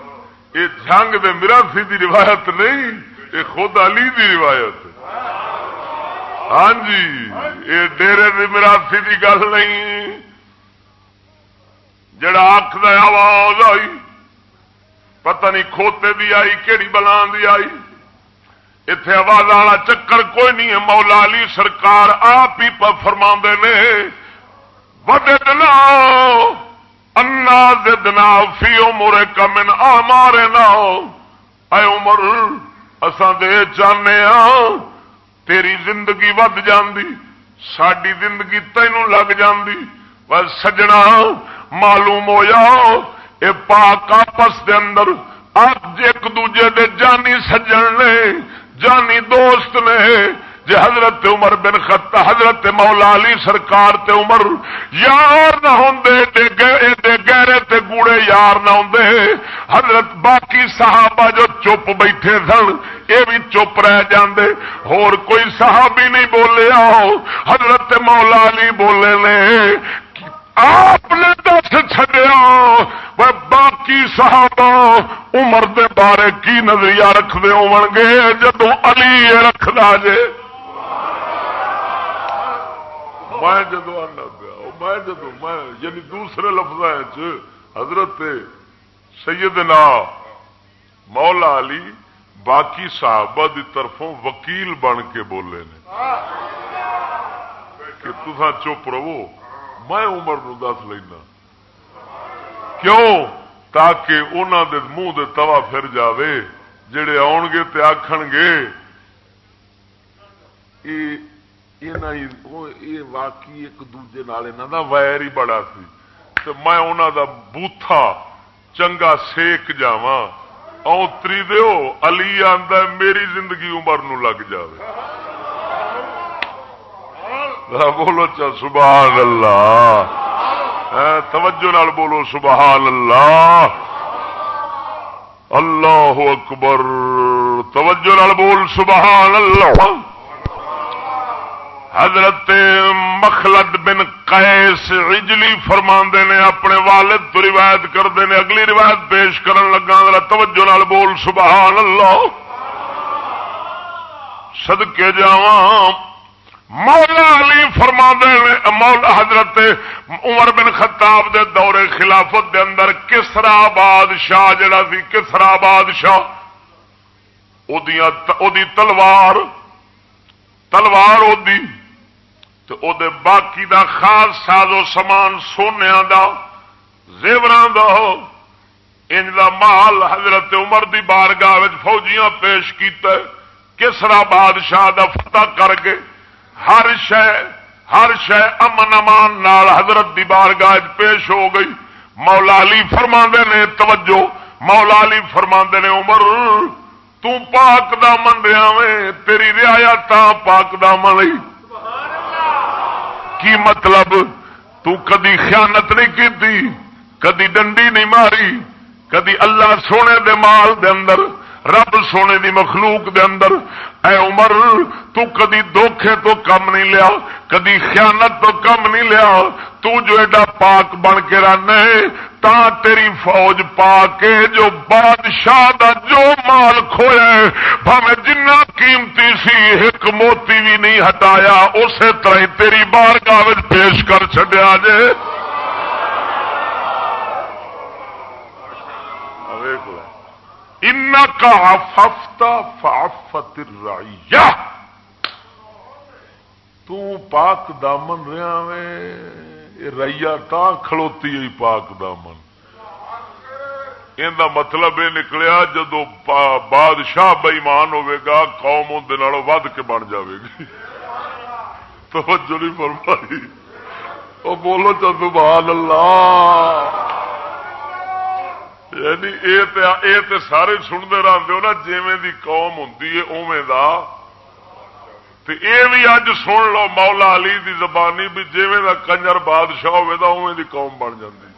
یہ جنگ دے مراسی دی روایت نہیں یہ خود علی دی روایت ہے ہاں جی یہ ڈیرے کی مراسی کی گل نہیں۔ جڑا آخ آواز آئی، پتہ نہیں کھوتے دی آئی کہڑی بلان دی آئی۔ اتے آواز والا چکر کوئی نہیں ہے۔ مولا علی سرکار آپ ہی فرما نے، وڈے دنا انا دنا فی عمر کمن آ مارے نہ اے عمر، اساں دے چاہنے ہاں۔ تیری زندگی ود جاندی ساری زندگی تینوں لگ جاندی بس سجنا معلوم ہو جاؤ یہ پاک آپس دے اندر ایک دوجے دے جانی سجن نے جانی دوست نے جی حضرت عمر بن خط حضرت مولا علی سرکار تے عمر یار نہ ہوں گہرے تے گوڑے یار نہ ہوں حضرت باقی صحابہ جو چپ بیٹھے سن یہ بھی چپ رہ جاندے۔ اور کوئی صحابی نہیں بولے آؤ حضرت مولا علی بولے نے، آپ نے دس چڈیا باقی صحابہ عمر دے بارے کی نظریہ رکھتے ہو گے جدو علی رکھنا جے میں جدو آنا پیا میں جدو میں یعنی دوسرے لفظ حضرت سیدنا مولا علی باقی صحابہ دی طرفوں وکیل بن کے بولے نے۔ کہ تسا چپ رہو، میں عمر نو دس لینا۔ کیوں؟ تاکہ انہوں دے منہ دے توا پھر جاوے، جڑے آن گے تے آخن گے یہ واقعی ایک دوجے دا ویر ہی بڑا سی تو میں انہوں دا بوتھا چنگا سیک جا تری دیو علی آدھا میری زندگی عمر نو لگ جائے بولو چا سبحان اللہ توجہ نال بولو سبحان اللہ اللہ اکبر توجہ نال بول سبحان اللہ حضرت مخلد بن قیس عجلی فرما نے، اپنے والد تو روایت کرتے ہیں اگلی روایت پیش کرن لگا توجہ نال بول، سبحان اللہ۔ سدکے جاواں۔ مولا علی فرما مولا حضرت عمر بن خطاب دے دور خلافت دے اندر کسرا بادشاہ جڑا سی، کسرا بادشاہ دی تلوار تلوار تو او دے باقی دا خاص ساز و سامان سونے دا زیوران دا ان دا مال حضرت عمر دی بارگاہ فوجیاں پیش کیتا ہے کسرا بادشاہ دا فتح کر کے ہر شہ ہر شہ امن امان نال حضرت دی بارگاہ پیش ہو گئی مولا علی فرما نے توجہ مولا علی فرما نے عمر تو پاک دا من رہا وے تیری رعایا تا پاک دا من کی مطلب؟ تو کدی خیانت نہیں کی کدی ڈنڈی نہیں ماری، کدی اللہ سونے دے مال دے اندر رب سونے دی مخلوق دے اندر، اے عمر، تو کدی دھوکھے تو کم نہیں لیا، کدی خیانت تو کم نہیں لیا، تو جو ایڈا پاک بن کے رہنا تا تیری فوج پا کے جو بادشاہ دا جو مال کھویا بھاوے جنہ قیمتی سی ایک موتی بھی نہیں ہٹایا، اسی طرح تیری بار کاغذ پیش کر چڈیا جے۔ ان کا ففتا فافت رائیا پاک دامن رہا وے رائیا تا کھلوتی ہوئی پاک دامن۔ یہ مطلب یہ نکلیا، جدو بادشاہ بئیمان ہوے گا، قوم اندر ود کے بن جاوے گی۔ توجہ نہیں فرمائی۔ وہ بولو چل سبحان اللہ۔ یعنی اے تے سارے سنتے رہتے ہو نا، جیویں دی قوم ہوں اوے دا۔ اے بھی اج سن لو، مولا علی دی زبانی بھی جیویں دا کنجر بادشاہ ہوے دا اوے دی قوم بن جاندی۔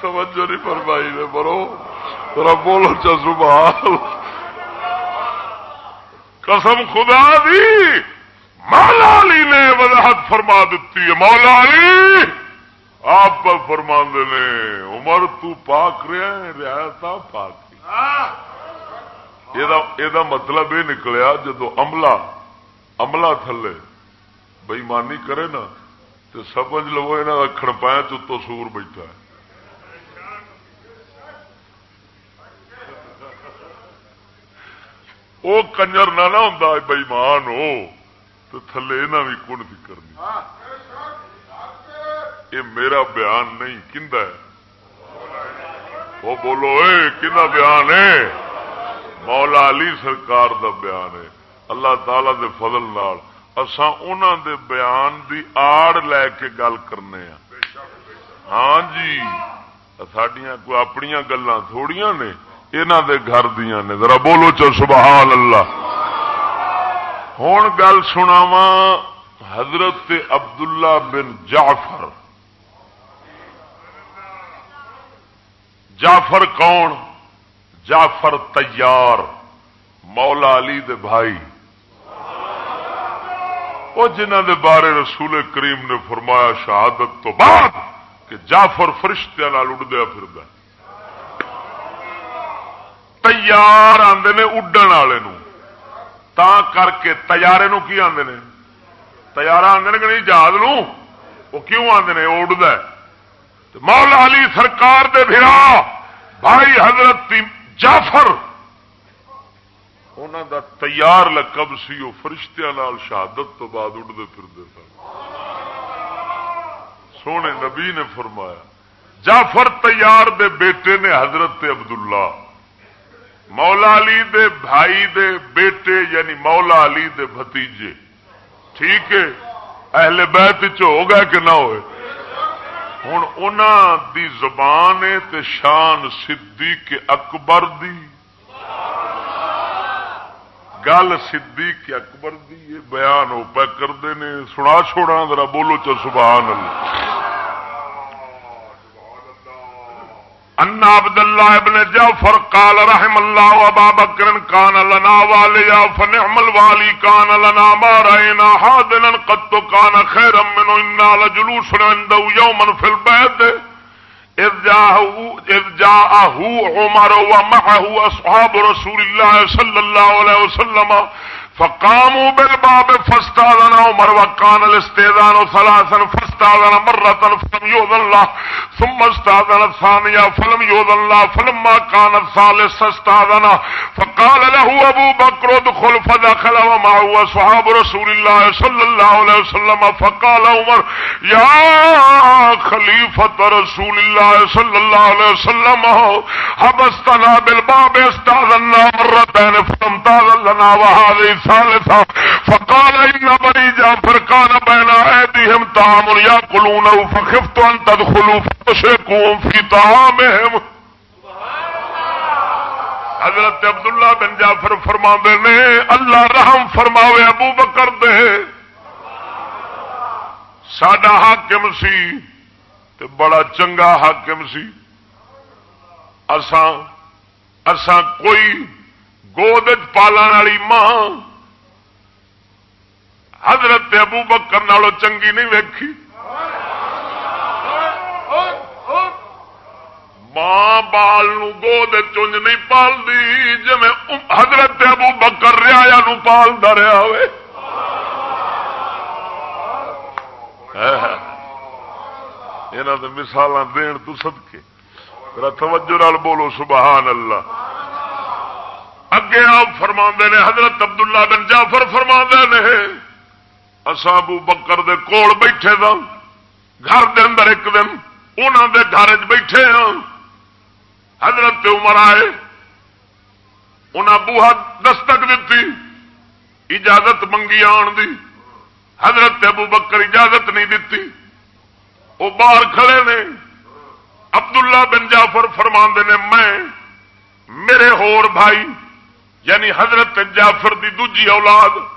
توجہ نہیں فرمائی نے برو ترا بولو چا سبحان قسم خدا دی، مولا علی نے وضاحت فرما دیتی ہے، مولا علی! آپ پر فرما نے عمر تو پاک رہا رعایت پاک یہ مطلب یہ نکلیا جدو عملہ عملہ تھلے بئیمانی کرے نا تو سمجھ لو یہاں کھڑ پایا چتو سور بیٹھا ہے۔ وہ کنجر نہ ہوں بئیمان ہو تو تھلے یہاں بھی کن فکر نہیں۔ یہ میرا بیان نہیں ہے؟ وہ بولو، اے کھا بیان ہے؟ مولا علی سرکار دا بیان ہے، اللہ تعالی دے فضل نال۔ اساں انہاں دے بیان دی آڑ لے کے گل کرنے ہیں ہاں جی سڈیا کوئی اپنی گلان تھوڑیاں نے یہاں دے گھر دیا نے۔ ذرا بولو چو سبحان اللہ۔ ہوں گل سناوا حضرت عبداللہ بن جعفر۔ جعفر کون؟ جعفر تیار، مولا علی دے بھائی۔ وہ جنہ دے بارے رسول کریم نے فرمایا شہادت تو بعد کہ جعفر فرشتہ اڑدیا پھر تیار آدھے نے اڈن والے تا کر کے تیارے نو کی آدھے نے؟ تیار آدھے کہ نہیں جہاز وہ کیوں آدھے نے؟ اڈد مولا علی سرکار دے بھرا بھائی حضرت جعفر انہوں دا تیار لقب سی، وہ فرشتہ شہادت تو بعد اڈتے پھرتے سن۔ سونے نبی نے فرمایا، جعفر تیار دے بیٹے نے حضرت عبداللہ، مولا علی دے بھائی دے بیٹے یعنی مولا علی دے بھتیجے۔ ٹھیک ہے، اہل بیت ہو گئے کہ نہ ہوئے؟ ہوں ان دی زبان تے شان صدیق اکبر دی۔ گل صدیق اکبر دی، یہ بیان ہو پہ کرتے ہیں سنا چھوڑا ذرا، بولو چو سبحان اللہ۔ ان عبد الله ابن جعفر قال رحم الله ابا بكر كان لنا واليا فنعم الوالي كان لنا ما راينا حاضنا قد كان خيرا منه انا لجلوس عنده يوما في البيت. اذ جاءه اذ جاءه عمر ومعه اصحاب رسول الله صلى الله عليه وسلم فقاموا بالباب فاستاذن عمر وكان الاستئذان ثلاثا فاستاذن مرة فلم يؤذن الله ثم استاذن الثانية فلم يؤذن الله فلما كان الثالث استاذن فقال له أبو بكر ادخل فدخل ومعه أصحاب رسول الله صلى الله عليه وسلم، فقال عمر يا خليفة رسول الله صلى الله عليه وسلم، حبستنا بالباب استاذنا مرتين، فلم تاذن لنا، وهذه ثالثا فقال إن بني جعفر كان بين أيديهم طعام يأكلونه فخفت أن تدخلوا فتشركوا في طعامهم. حضرت عبداللہ بن جعفر فرما نے، اللہ رحم فرماوے ابو بکر دے۔ سڈا حاکم سی تے بڑا چنگا حاکم سی۔ اساں اساں کوئی گود پالن والی ماں حضرت ابو بکر نالو چنگی نہیں ویکھی۔ ماں بال گود چونج نہیں پالتی جی حضرت ابو بکر ریا پالتا رہا ہوئے۔ یہاں مثال دین تو سد کے توجہ نال بولو سبحان اللہ اگے آپ فرما نے، حضرت عبداللہ بن جعفر فرما نے۔ ابو بکر دے کول بیٹھے دا، گھر دے اندر ایک دن انہوں دے گھر بیٹھے ہاں۔ حضرت عمر آئے انہیں بوہا دستک دیتی اجازت منگی آن دی۔ حضرت ابو بکر اجازت نہیں دیتی وہ باہر کھڑے نے، عبداللہ بن جعفر فرما نے، میں، میرے ہور بھائی یعنی حضرت جعفر دی دوجی اولاد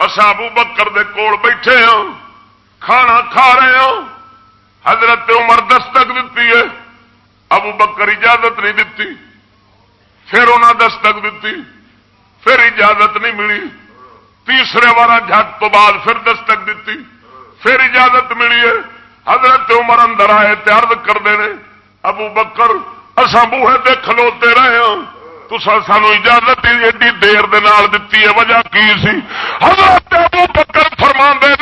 اصا ابو بکر دے کول بیٹھے ہاں کھانا کھا رہے ہاں۔ حضرت عمر دستک دیتی ہے، ابو بکر اجازت نہیں دیتی پھر انہیں دستک دیتی پھر اجازت نہیں ملی۔ تیسرے بار جھٹ تو بعد پھر دستک دیتی پھر اجازت ملی ہے۔ حضرت عمر اندر آئے تیار کرتے ہیں ابو بکر اصا بوہے تے کھلوتے رہے ہاں۔ تو سانو اجازت ایڈی دیر دیتی ہے، وجہ کی سی؟ حضرت ابو بکر فرما دے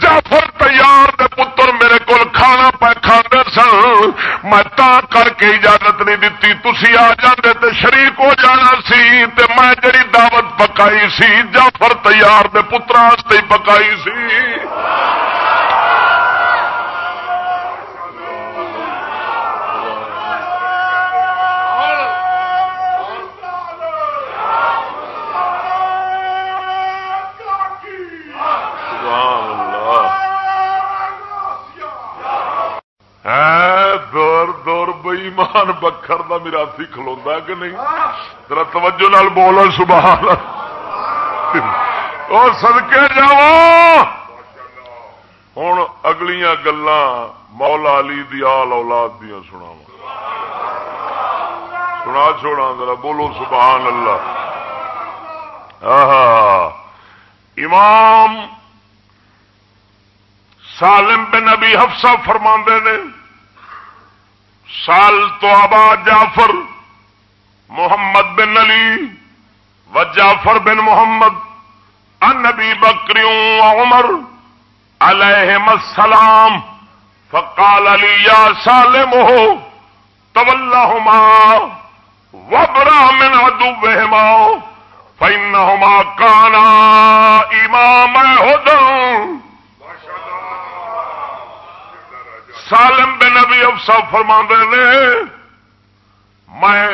جعفر تیار دے پتر میرے کو کھانا پہ کھانے سن، میں تا کر کے اجازت نہیں دیتی تھی آ جاندے تے شریک ہو جانا سی، تے میں جڑی دعوت پکائی سی، جعفر تیار دے پترا پکائی سی۔ عثمان بکر کا میراسی کھلوا کہ نہیں؟ ذرا توجہ نال بولو سبحان اور سدکے جا ہوں اگلیاں گلا مولا علی دی آل اولاد دیا سنا سنا چھوڑا ذرا بولو سبحان اللہ۔ امام سالم بن نبی حفصہ فرما نے سال تو آباد جعفر، محمد بن علی و جعفر بن محمد ان نبی بکریوں عمر علیہ السلام، فقال علی یا سالم ہو طلّہ وبرا من عدوہما فإنہما کانا امام ہدن سالم بن نبی افسا فرما نے، میں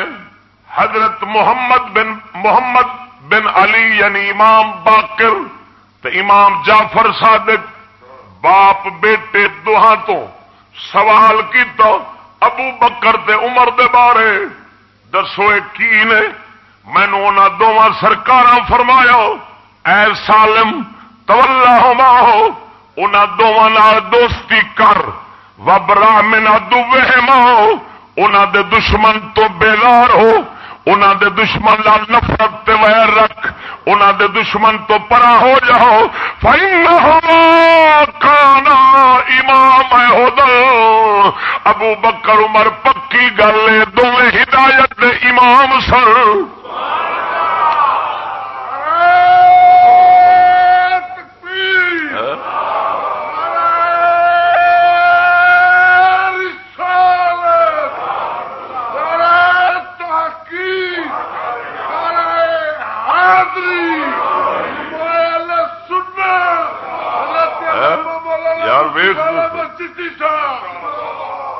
حضرت محمد بن محمد بن علی یعنی امام باقر تو امام جعفر صادق باپ بیٹے دوہاں تو سوال کیتا، ابو بکر دے عمر دے بارے دسو کی نے؟ مینو ان دونوں سرکار فرمایا، اے سالم تو ہو ان دونوں دوستی کر۔ وبرا منا دوے دے دشمن تو بیدار ہو ان دے دشمن لال نفرت تے ویر رکھ ان دے دشمن تو پرا ہو جاؤ۔ فائن کانا امام ابو بکر عمر پکی گل دونوں ہدایت دے امام سن۔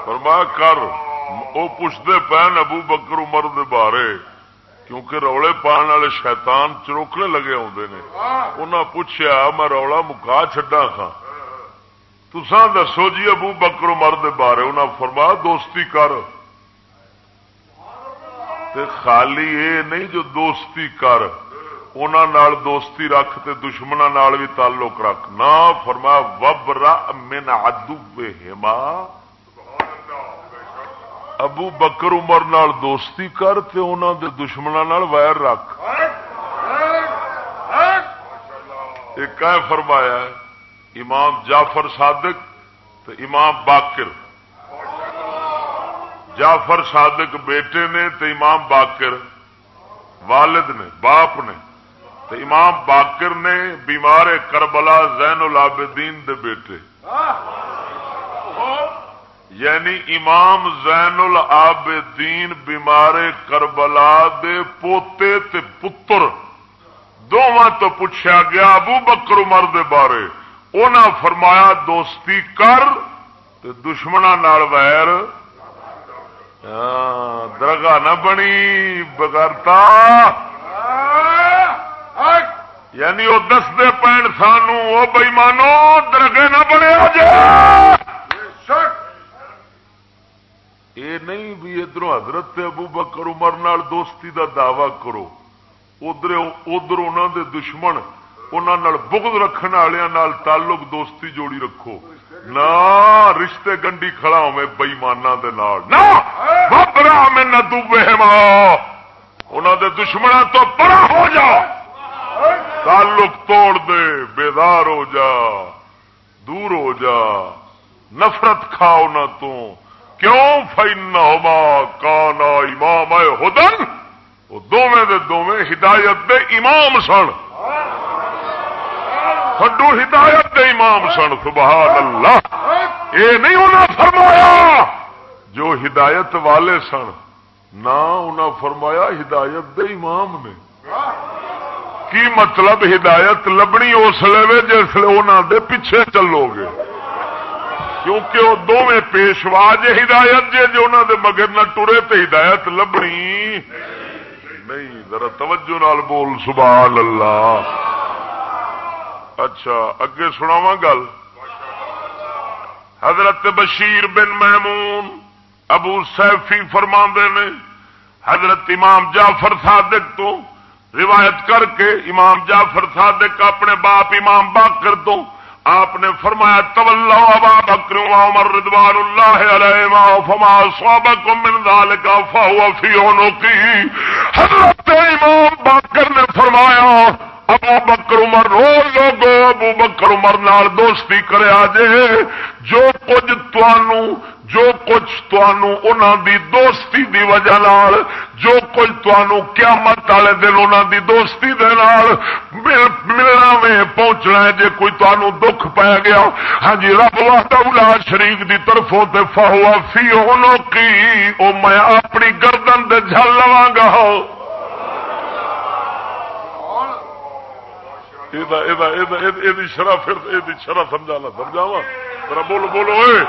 فرما کر وہ پوچھتے پہن ابو بکر عمر دے بارے، کیونکہ روڑے پان والے شیطان چروکنے لگے آتے نے۔ انہیں پوچھا میں رولا مکا چڈا خا تسان دسو جی ابو بکر عمر دے بارے انہیں فرما، دوستی کر۔ تے خالی یہ نہیں جو دوستی کر۔ انہوں دوستی رکھ تے دشمنوں بھی تعلق رکھ نہ فرما وب من ادو ہما ابو بکر عمر نال دوستی کر تے انہوں دے دشمنوں ویر رکھ ایک فرمایا امام جعفر صادق تے امام باقر جعفر صادق بیٹے نے تے امام باقر والد نے باپ نے تے امام باقر نے بیمار کربلا زین العابدین دے بیٹے۔ یعنی امام زین العابدین بیمار کربلا دے پوتے تے پتر۔ دونوں تو پوچھا گیا، ابو بکر عمر دے بارے۔ انہاں فرمایا، دوستی کر تے دشمنوں ویر۔ درگاہ نہ بنی بگرتا یعنی وہ دستے پین سانو، وہ بئیمانو، درگے نہ بنے جائے یہ نہیں بھی ادھر حضرت ابو بکر عمر نال دوستی دا دعوی کرو۔ ادھر ادھر انہوں دے دشمن انہوں بغض رکھنے والوں تعلق دوستی جوڑی رکھو۔ نہ رشتے گنڈی کھڑا ہوئے بئیمانا بابرا میں نہ دوبے انہوں دے دشمنوں تو پرا ہو جا تعلق توڑ دے، بیدار ہو جا، دور ہو جا، نفرت کھاؤ نہ تو۔ کیوں؟ فائنا کانا امام ہدن وہ دونوں دے دونوں ہدایت دے امام سن۔ ہڈو ہدایت دے امام سن، سبحان اللہ۔ یہ نہیں انہیں فرمایا، جو ہدایت والے سن، نہ انہیں فرمایا ہدایت دے امام نے۔ کی مطلب ہدایت لبنی اس لیے جس انہوں دے پیچھے چلو گے؟ کیونکہ وہ دونیں پیشوا جی ہدایت جی جو انہوں دے مگر نہ ٹرے تو ہدایت لبنی۔ نہیں، ذرا توجہ نال بول، سبحان اللہ۔ اچھا اگے سناوا گل۔ حضرت بشیر بن محمون، ابو سیفی فرما نے، حضرت امام جعفر صادق تو روایت کر کے امام جعفر صادق اپنے باپ امام باقر تو آپ نے فرمایا طول ابا بکر عمر رضوان اللہ علیہ فما صابکم من ذالک فهو فی عنقی۔ حضرت امام باقر نے فرمایا ابو بکر عمر رو لوگو ابو بکر عمر نال دوستی کرے آجے، جو کچھ توانو جو کچھ تنوع دی دوستی دی وجہ نال، جو کچھ تنوع قیامت والے دن انہوں دی دوستی دے نال ملنا میں پہنچنا ہے، جے کوئی تنوع دکھ پی گیا۔ ہاں جی رب واہدہ شریف دی طرفوں تے فہوا فی ہونو کی او میں اپنی گردن دے جھل لواں گا۔ شرح پھر شرح سمجھانا سمجھاوا بولو بولو، اے!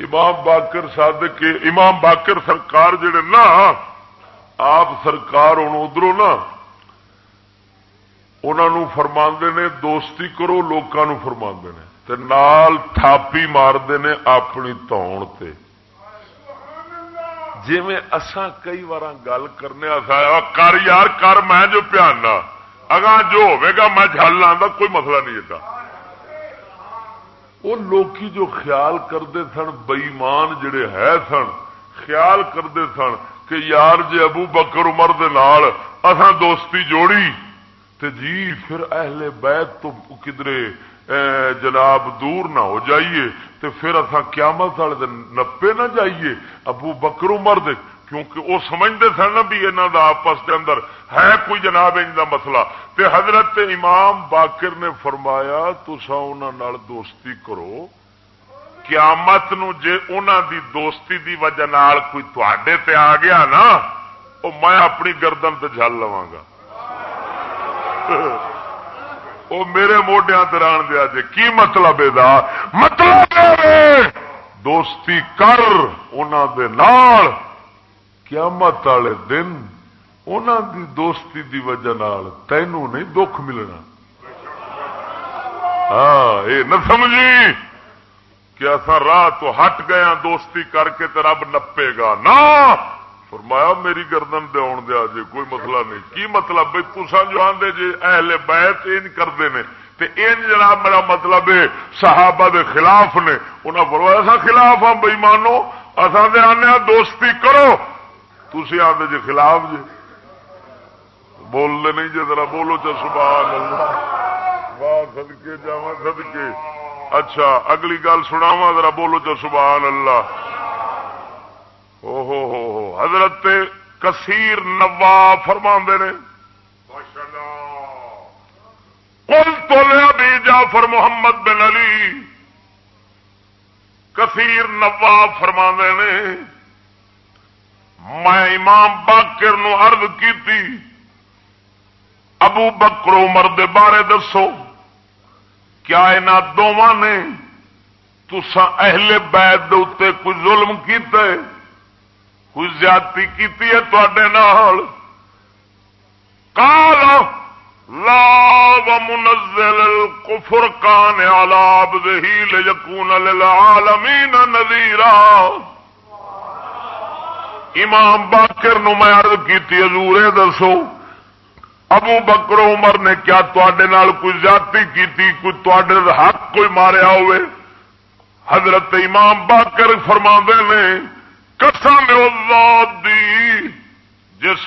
امام باقر صادق کے امام باقر سرکار جڑے نا، آپ سرکار ہوں ادھر نا انہوں فرما نے دوستی کرو لوگوں فرما نے۔ تے نال تھاپی مارتے نے اپنی تون تے۔ جی میں اساں کئی بار گل کرنے کر یار، کر، میں جو پیانا۔ اگاں جو ہوگا میں جل لا کوئی مسئلہ نہیں ہے وہ لوکی جو خیال کرتے سن، بئیمان جڑے ہے سن، خیال کرتے سن کہ یار جی ابو بکر عمر دے نال اساں دوستی جوڑی، تے جی پھر اہل بیت تو کدرے جناب دور نہ ہو جائیے، تے پھر اصا قیامت والے دن نپے نہ جائیے، ابو بکر عمر دے کیونکہ وہ سمجھتے سن بھی یہاں کا آپس کے اندر ہے کوئی جناب ان کا مسئلہ۔ تے حضرت امام باقر نے فرمایا تسا انہوں دوستی کرو۔ قیامت نو جے انہوں دی دوستی دی وجہ نال کوئی تے آ گیا نا وہ میں اپنی گردن تے جل لوا گا وہ میرے موڈیا دران دیا جے، کی مطلب یہ مطلب دوستی کر انہوں دے نال۔ قیامت والے دن انہوں دی دوستی دی وجہ تینوں نہیں دکھ ملنا۔ ہاں یہ نہ سمجھی کہ اصا راہ تو ہٹ گیا ہاں دوستی کر کے تو رب نپے گا۔ نہ، فرمایا میری گردن دے آن دیا جی کوئی مسئلہ نہیں۔ کی مطلب؟ بھائی تسا جو آدھے جی اہل بیت ان کرتے ہیں تے ان جناب، میرا مطلب ہے صحابہ دے خلاف نے۔ انہیں فرمایا خلاف ہاں بئی مانو اصا دے آنے ہاں دوستی کرو۔ تھی آتے جی خلاف جی بولنے نہیں جی ذرا بولو چا سبحان اللہ واہ سدکے جا سدکے اچھا اگلی گل سناوا ذرا بولو چا سبحان اللہ او ہو ہو ہو۔ حضرت کثیر نوا فرما نے۔ کل تو لیا بھی جعفر محمد بن علی۔ کثیر نوا فرما نے۔ میں امام باقر نو عرض کی ابو بکرو مرد بارے دسو، کیا یہاں دونوں نے تسا اہل بیت دے کوئی ظلم کیتا ہے؟ کوئی زیادتی کی تے نال؟ کال لا منزل الکفر کان آلاب دہی لکون للعالمین نذیرہ امام باقر نو میں عرض کی حضور دسو، ابو بکر عمر نے کیا تے کوئی زیادتی کی کوئی تے حق کوئی ماریا ہوئے؟ حضرت امام باقر فرما نے کسم دی، جس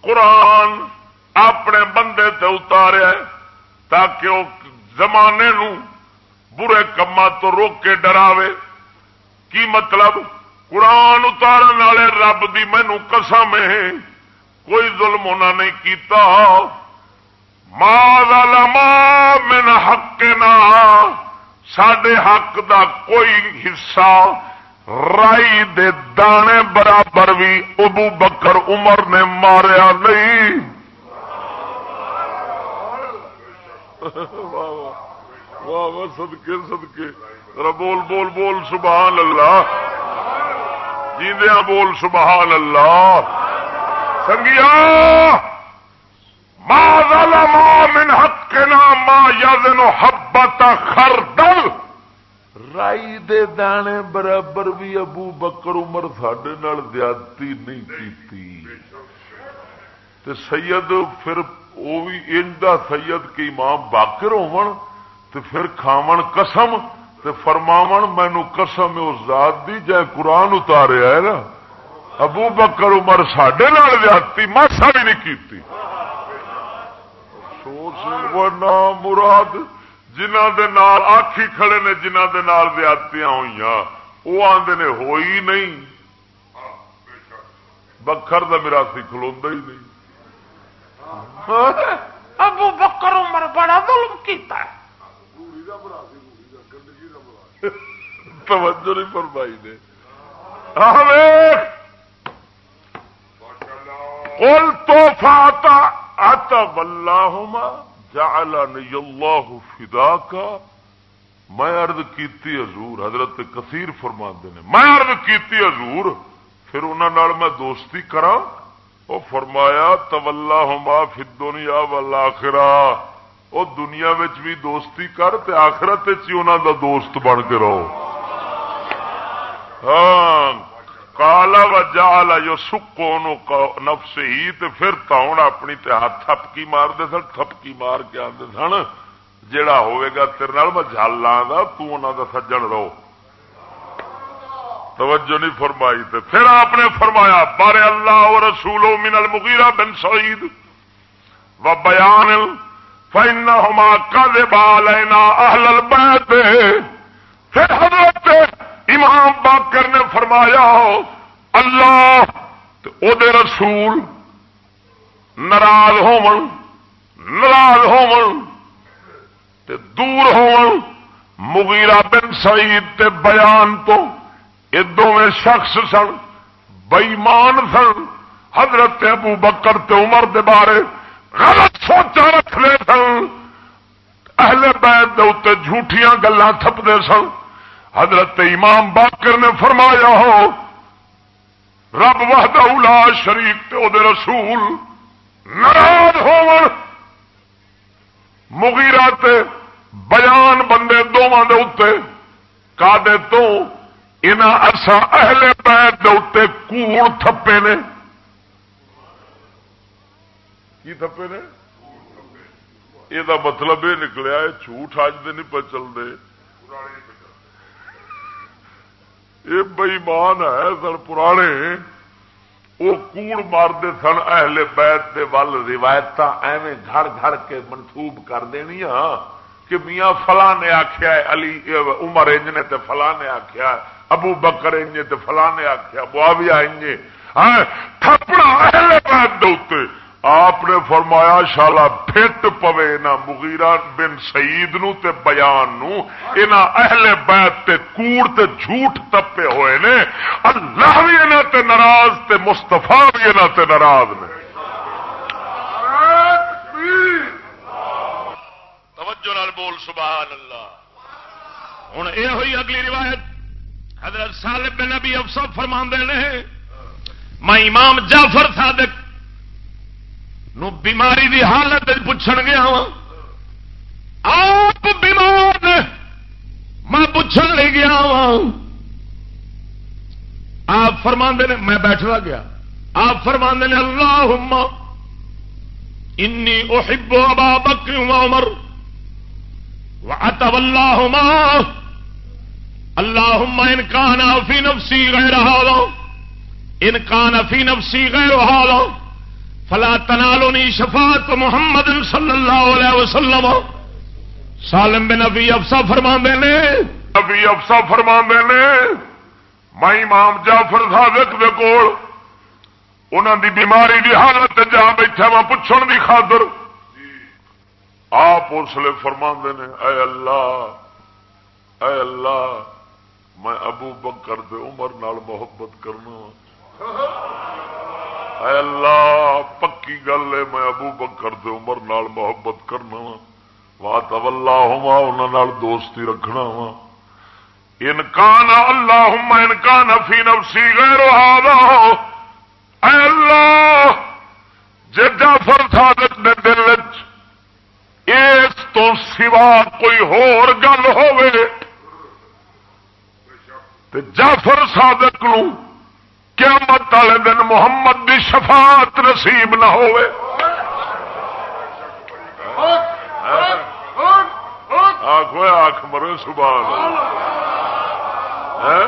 قرآن اپنے بندے تے اتاریا تاکہ وہ زمانے نو برے کما تو روک کے ڈراوے۔ کی مطلب؟ قرآن اتارن والے رب دی مینو قسم ہے۔ کوئی ظلم ہونا نہیں کیتا۔ ما من حق نہ سڈے حق دا کوئی حصہ رائی دے دانے برابر بھی ابو بکر عمر نے ماریا نہیں۔ واہ واہ سدکے سدکے بول بول بول، سبحان اللہ۔ جیندیا بول سبحان اللہ۔ سنگیا ما ظلم من حق ما یزن حبت خردل۔ رائی دے دانے برابر بھی ابو بکر عمر سڈے زیادتی نہیں کیتی۔ تے سید پھر وہ بھی اندا سید کے امام باقر ہون، تے پھر کھاون قسم۔ تے فرماون مینو قسم اس ذات دی جائے قرآن اتاریا ہے نا ابو بکر عمر سڈے زیادتی ماسا بھی نہیں کیتی۔ سوچ وہ نام مراد جنہ دے نال آخی کھڑے نے جنہ دے نال زیادتیاں ہوئی وہ آدھے نے ہوئی نہیں۔ بکر دا میرا سی کھلوا ہی نہیں۔ ابو بکر عمر بڑا ظلم کیتا ہے۔ توجہ نہیں فرمائی نے۔ قل تو فاتا آتا واللہما جعلنی اللہ فدا کا میں عرض کیتی حضور، حضرت کثیر فرما نے۔ میں عرض کیتی حضور، پھر انہوں میں دوستی کرا وہ فرمایا تولا ہوما فی دنیا والاخرہ وہ دنیا بھی دوستی کر تے آخرت انہوں دا دوست بن کے رہو ہاں کالا و جالا جو سکو نفس ہی تے پھر تاؤن اپنی تے ہاتھ تھپکی مار دے سن تھپکی مار کے آدھے سن جڑا ہوئے گا تیرے نال میں جل لا تو انہوں دا سجن رہو توجہ نہیں فرمائی تے پھر آپ نے فرمایا بارے اللہ اور رسول من المغیرہ بن سعید و بیان فإنہما کذبا لینا اہل البیت پھر حضرت امام باکر نے فرمایا، اللہ او دے رسول ناراض ہون ناراض ہون، تے دور ہون۔ مغیرہ بن سعید تے بیان تو یہ دونوں شخص سن بئیمان سن۔ حضرت ابو بکر تے عمر دے بارے غلط سوچا رکھتے سن۔ اہل بیت دے اتنے جھوٹیاں گلان تھپتے سن۔ حضرت امام باکر نے فرمایا ہو، رب وحد اولا شریف تے دے رسول ناراض ہو مغیرہ تے بیان بندے دونوں دے اتنے کا دے تو انسا اہل بیت دے اتنے کوڑ تھپے نے۔ کی تھپے نے؟ یہ مطلب یہ نکلیا جھوٹ اج دے نہیں پہ چلتے یہ بئیمان ہے، سن پرانے۔ وہ کوڑ مارتے سن اہل بیت دے ول روایت ایویں گھڑ گھڑ کے منسوب کر دنیا کہ میاں فلاں نے آخیا علی، عمر انج نے فلاں نے آخیا ابو بکر انجے تے فلاں نے آخیا معاویہ انجے ہاں تھپڑا اہل بیت دے آپ نے فرمایا شالا پھٹ پوے نہ مغیرہ بن سعید نو تے بیان نو اینا اہل بیت تے کوڑ تے جھوٹ تپے ہوئے نے۔ اللہ بھی انہاں تے ناراض تے مصطفیٰ بھی انہاں تے ناراض نے۔ توجہ نال بول سبحان اللہ ہوں یہ ہوئی اگلی روایت۔ حضرت صالح بن نبی افسر فرما نے، میں امام جعفر صادق نو بیماری دی حالت پوچھن گیا ہوں آپ بیمار نے میں پوچھن لے گیا ہوں آپ فرما نے، میں بیٹھا گیا۔ آپ فرما نے اللہ انی احب ابا بکر عمر واتو اللہ اللہ انکان افی نفسی غیر حالا انکان افی نفسی غیر حالا فلا تنالونی شفاعت محمد صلی اللہ علیہ وسلم. سالم بن ابی افسا فرما نے. ابی افسا فرما نے، میں امام جعفر صادق دے کول انہوں دی بیماری دی حالت جہاں بیٹھا وا پوچھن دی خاطر آپ اس لیے فرما نے، اے اللہ اے اللہ، میں ابو بکر دے عمر نال محبت کرنا اے اللہ، پکی گل ہے، میں ابو بکر دے عمر نال محبت کرنا وا۔ تو انہوں دوستی رکھنا وا۔ انکان اللہ انکان فی نفسی غیر اے اللہ، جے جعفر صادق نے دل اس تو سوا کوئی ہور گل ہوئے جعفر صادق نو قیامت والے دن محمد دی شفاعت نصیب نہ ہوئے۔ آخ آخ مرے، سبحان ہاں؟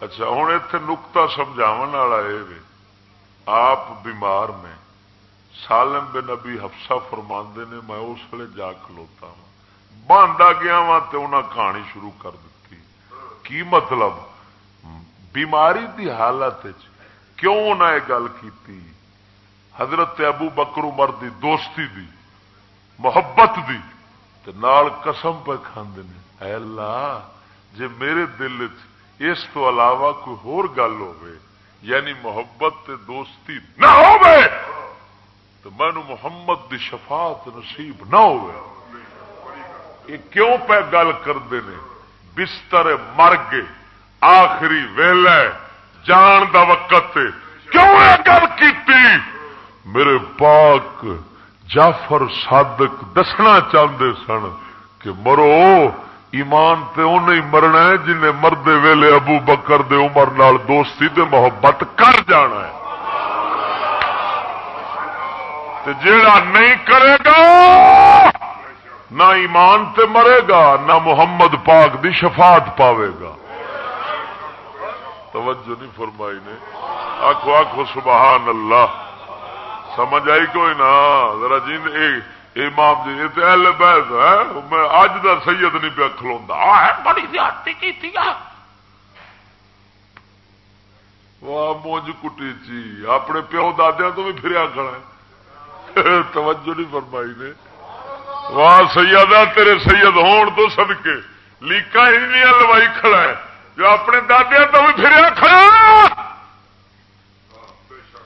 اچھا ہوں اتنے نکتا سمجھاو والا یہ آپ بیمار نے سالم بن نبی ہفسا فرما نے، میں اس ویلے جا کھلوتا ہوں باندھا گیا وا تو انہیں کہانی شروع کر دیتی کی مطلب؟ بیماری دی حالت کیوں انہیں یہ گل کی حضرت ابو بکر عمر دی دوستی دی، محبت دی، تے نال قسم پہ کھاندے نے۔ اے اللہ، جے میرے دل اس تو علاوہ کوئی ہور گل ہوئے یعنی محبت تے دوستی نہ ہوئے تو میں محمد دی شفاعت نصیب نہ ہوئے یہ کیوں پہ گل کرتے ہیں بستر مر گئے۔ آخری ویل جان دا وقت کیوں یہ گل کی میرے پاک جعفر صادق دسنا چاہتے سن کہ مرو، ایمان تے انہیں مرنا ہے، جنہیں مردے ویلے ابو بکر دے عمر نال دوستی دے محبت کر جانا ہے۔ تے جیڑا نہیں کرے گا، نہ ایمان تے مرے گا، نہ محمد پاک دی شفاعت پاوے گا۔ توجہ نہیں فرمائی نے۔ آخو آخو سبحان اللہ۔ سمجھ آئی کوئی نا؟ ذرا جی امام جی یہ اہل بیس ہے۔ میں اج دا سید نہیں پیا کھلوا بڑی زیادتی کی واہ، مونج کٹی چی۔ اپنے پیو دادیا تو بھی پھریا کھڑا توجہ نہیں فرمائی نے۔ واہ سیادہ تیرے سید ہون تو سدکے لیکا ہی نہیں لوائی کھڑا ہے۔ جو اپنے دادیا تو بھی پھر کھڑا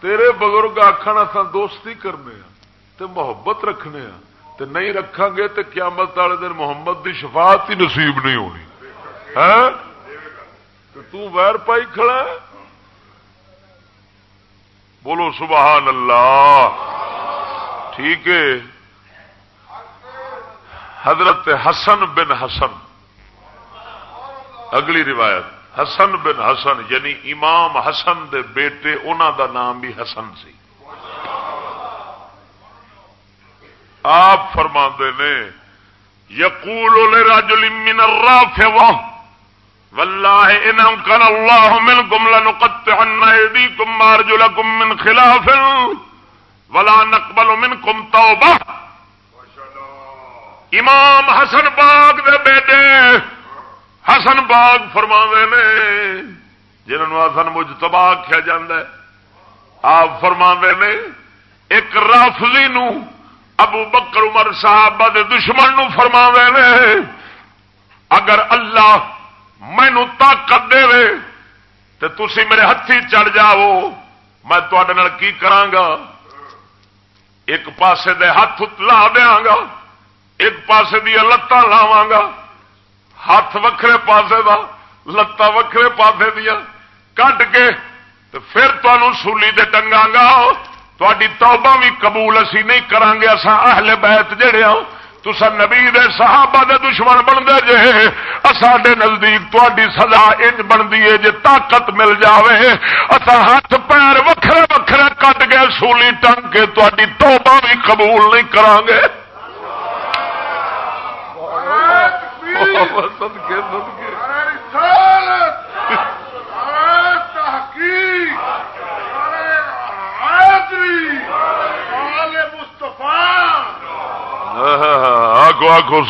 تیرے بزرگ آخر اصل دوستی کرنے ہاں تے محبت رکھنے ہاں تے نہیں رکھا گے تو قیامت والے دن محمد دی شفاعت ہی نصیب نہیں ہونی۔ ہاں؟ ہے تو ویر پائی کھڑا ہے؟ بولو سبحان اللہ۔ ٹھیک ہے۔ حضرت حسن بن حسن۔ اگلی روایت، حسن بن حسن یعنی امام حسن دے بیٹے انہوں دا نام بھی حسن سی۔ آپ فرما نے، یقول رجل من الرافع والله ان كان الله منكم لنقطعن ايديكم وارجلكم من خلاف، ولا نقبل منكم توبه امام حسن باغ دے بیٹے حسن باغ فرما نے، جنہوں حسن مجھ تباہ کیا جا آپ فرما نے، ایک رافلی نو، ابو بکر عمر صاحب دے دشمن نو فرما نے، اگر اللہ مینو طاقت دے تو تھی میرے ہاتھی چڑھ جاؤ، میں تے کی کرانگا ایک پاسے دے ہاتھ لا دیا گا، ایک پاسے دیا لتان لاوا گا۔ ہاتھ وکھرے پاسے دا لتان وکھرے پاسے دیا کٹ کے تو پھر تمہوں سولی دے ٹنگا گا۔ تاری توبہ بھی قبول اسی نہیں کران گے اصا اہل بیت جڑے ہوں تسا نبی دے صحابہ دے دشمن بنتے جے ساڈے نزدیک تاری سزا انج بنتی ہے جی طاقت مل جاوے۔ اصا ہاتھ پیر وکھرے وکھرے کٹ کے سولی ٹنگ کے تاری توبہ بھی قبول نہیں کران گے صدقے صدقے۔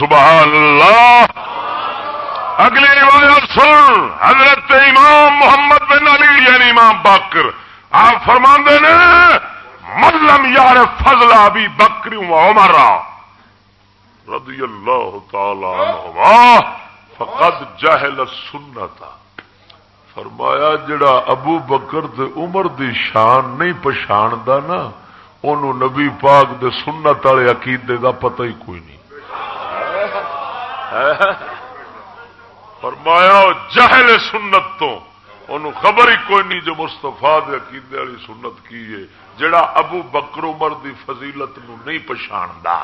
سبحان اللہ۔ اگلی روایت سن حضرت امام محمد بن علی یعنی امام باکر آپ فرما نے ملم یار فضل ابھی بکری عمر. رضی اللہ تعالی عنہما، فقد جہل سنتا فرمایا، جڑا ابو بکر دے عمر دی شان نہیں پچھاڑتا نا انہوں نبی پاک دے سنت والے عقیدے دا پتہ ہی کوئی نہیں۔ فرمایا، جہل سنت تو انہوں خبر ہی کوئی نہیں جو مستفا عقیدے والی سنت کی ہے، جڑا ابو بکر عمر دی فضیلت نو نہیں پچھاڑتا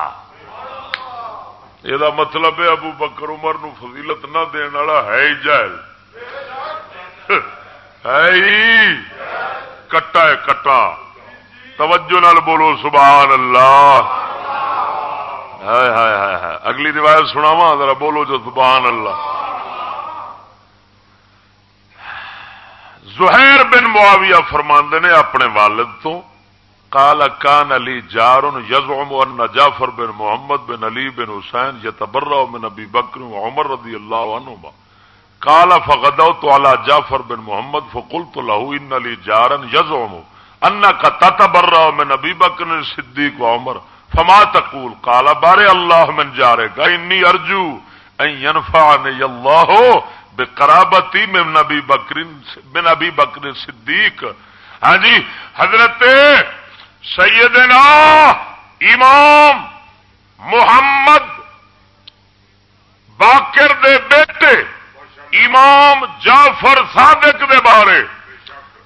یہ مطلب ہے ابو بکر عمر نو فضیلت نہ دین والا ہے ہی جائل ہے ہی کٹا ہے کٹا توجہ نال بولو سبحان اللہ ہائے ہائے ہائے اگلی روایت سناوا ذرا بولو جو سبحان اللہ زہیر بن معاویہ فرماندے نے اپنے والد تو کالا کان علی جار یزعم ان جعفر بن محمد بن علی بن حسین یتبرأ من ابی بکر عمر رضی اللہ عنہما کالا فغدوت على جعفر بن محمد فقلت له ان علی جارا یزعم انك تتبرأ من ابی بکر الصدیق و عمر فما تقول؟ کالا بارے اللہ من جارے گا انی ارجو ان ينفعني اللہ بے کرابتی میں نبی بکر بن ابی بکر صدیق ہاں جی حضرت سیدنا امام محمد باقر دے بیٹے امام جعفر صادق دے بارے۔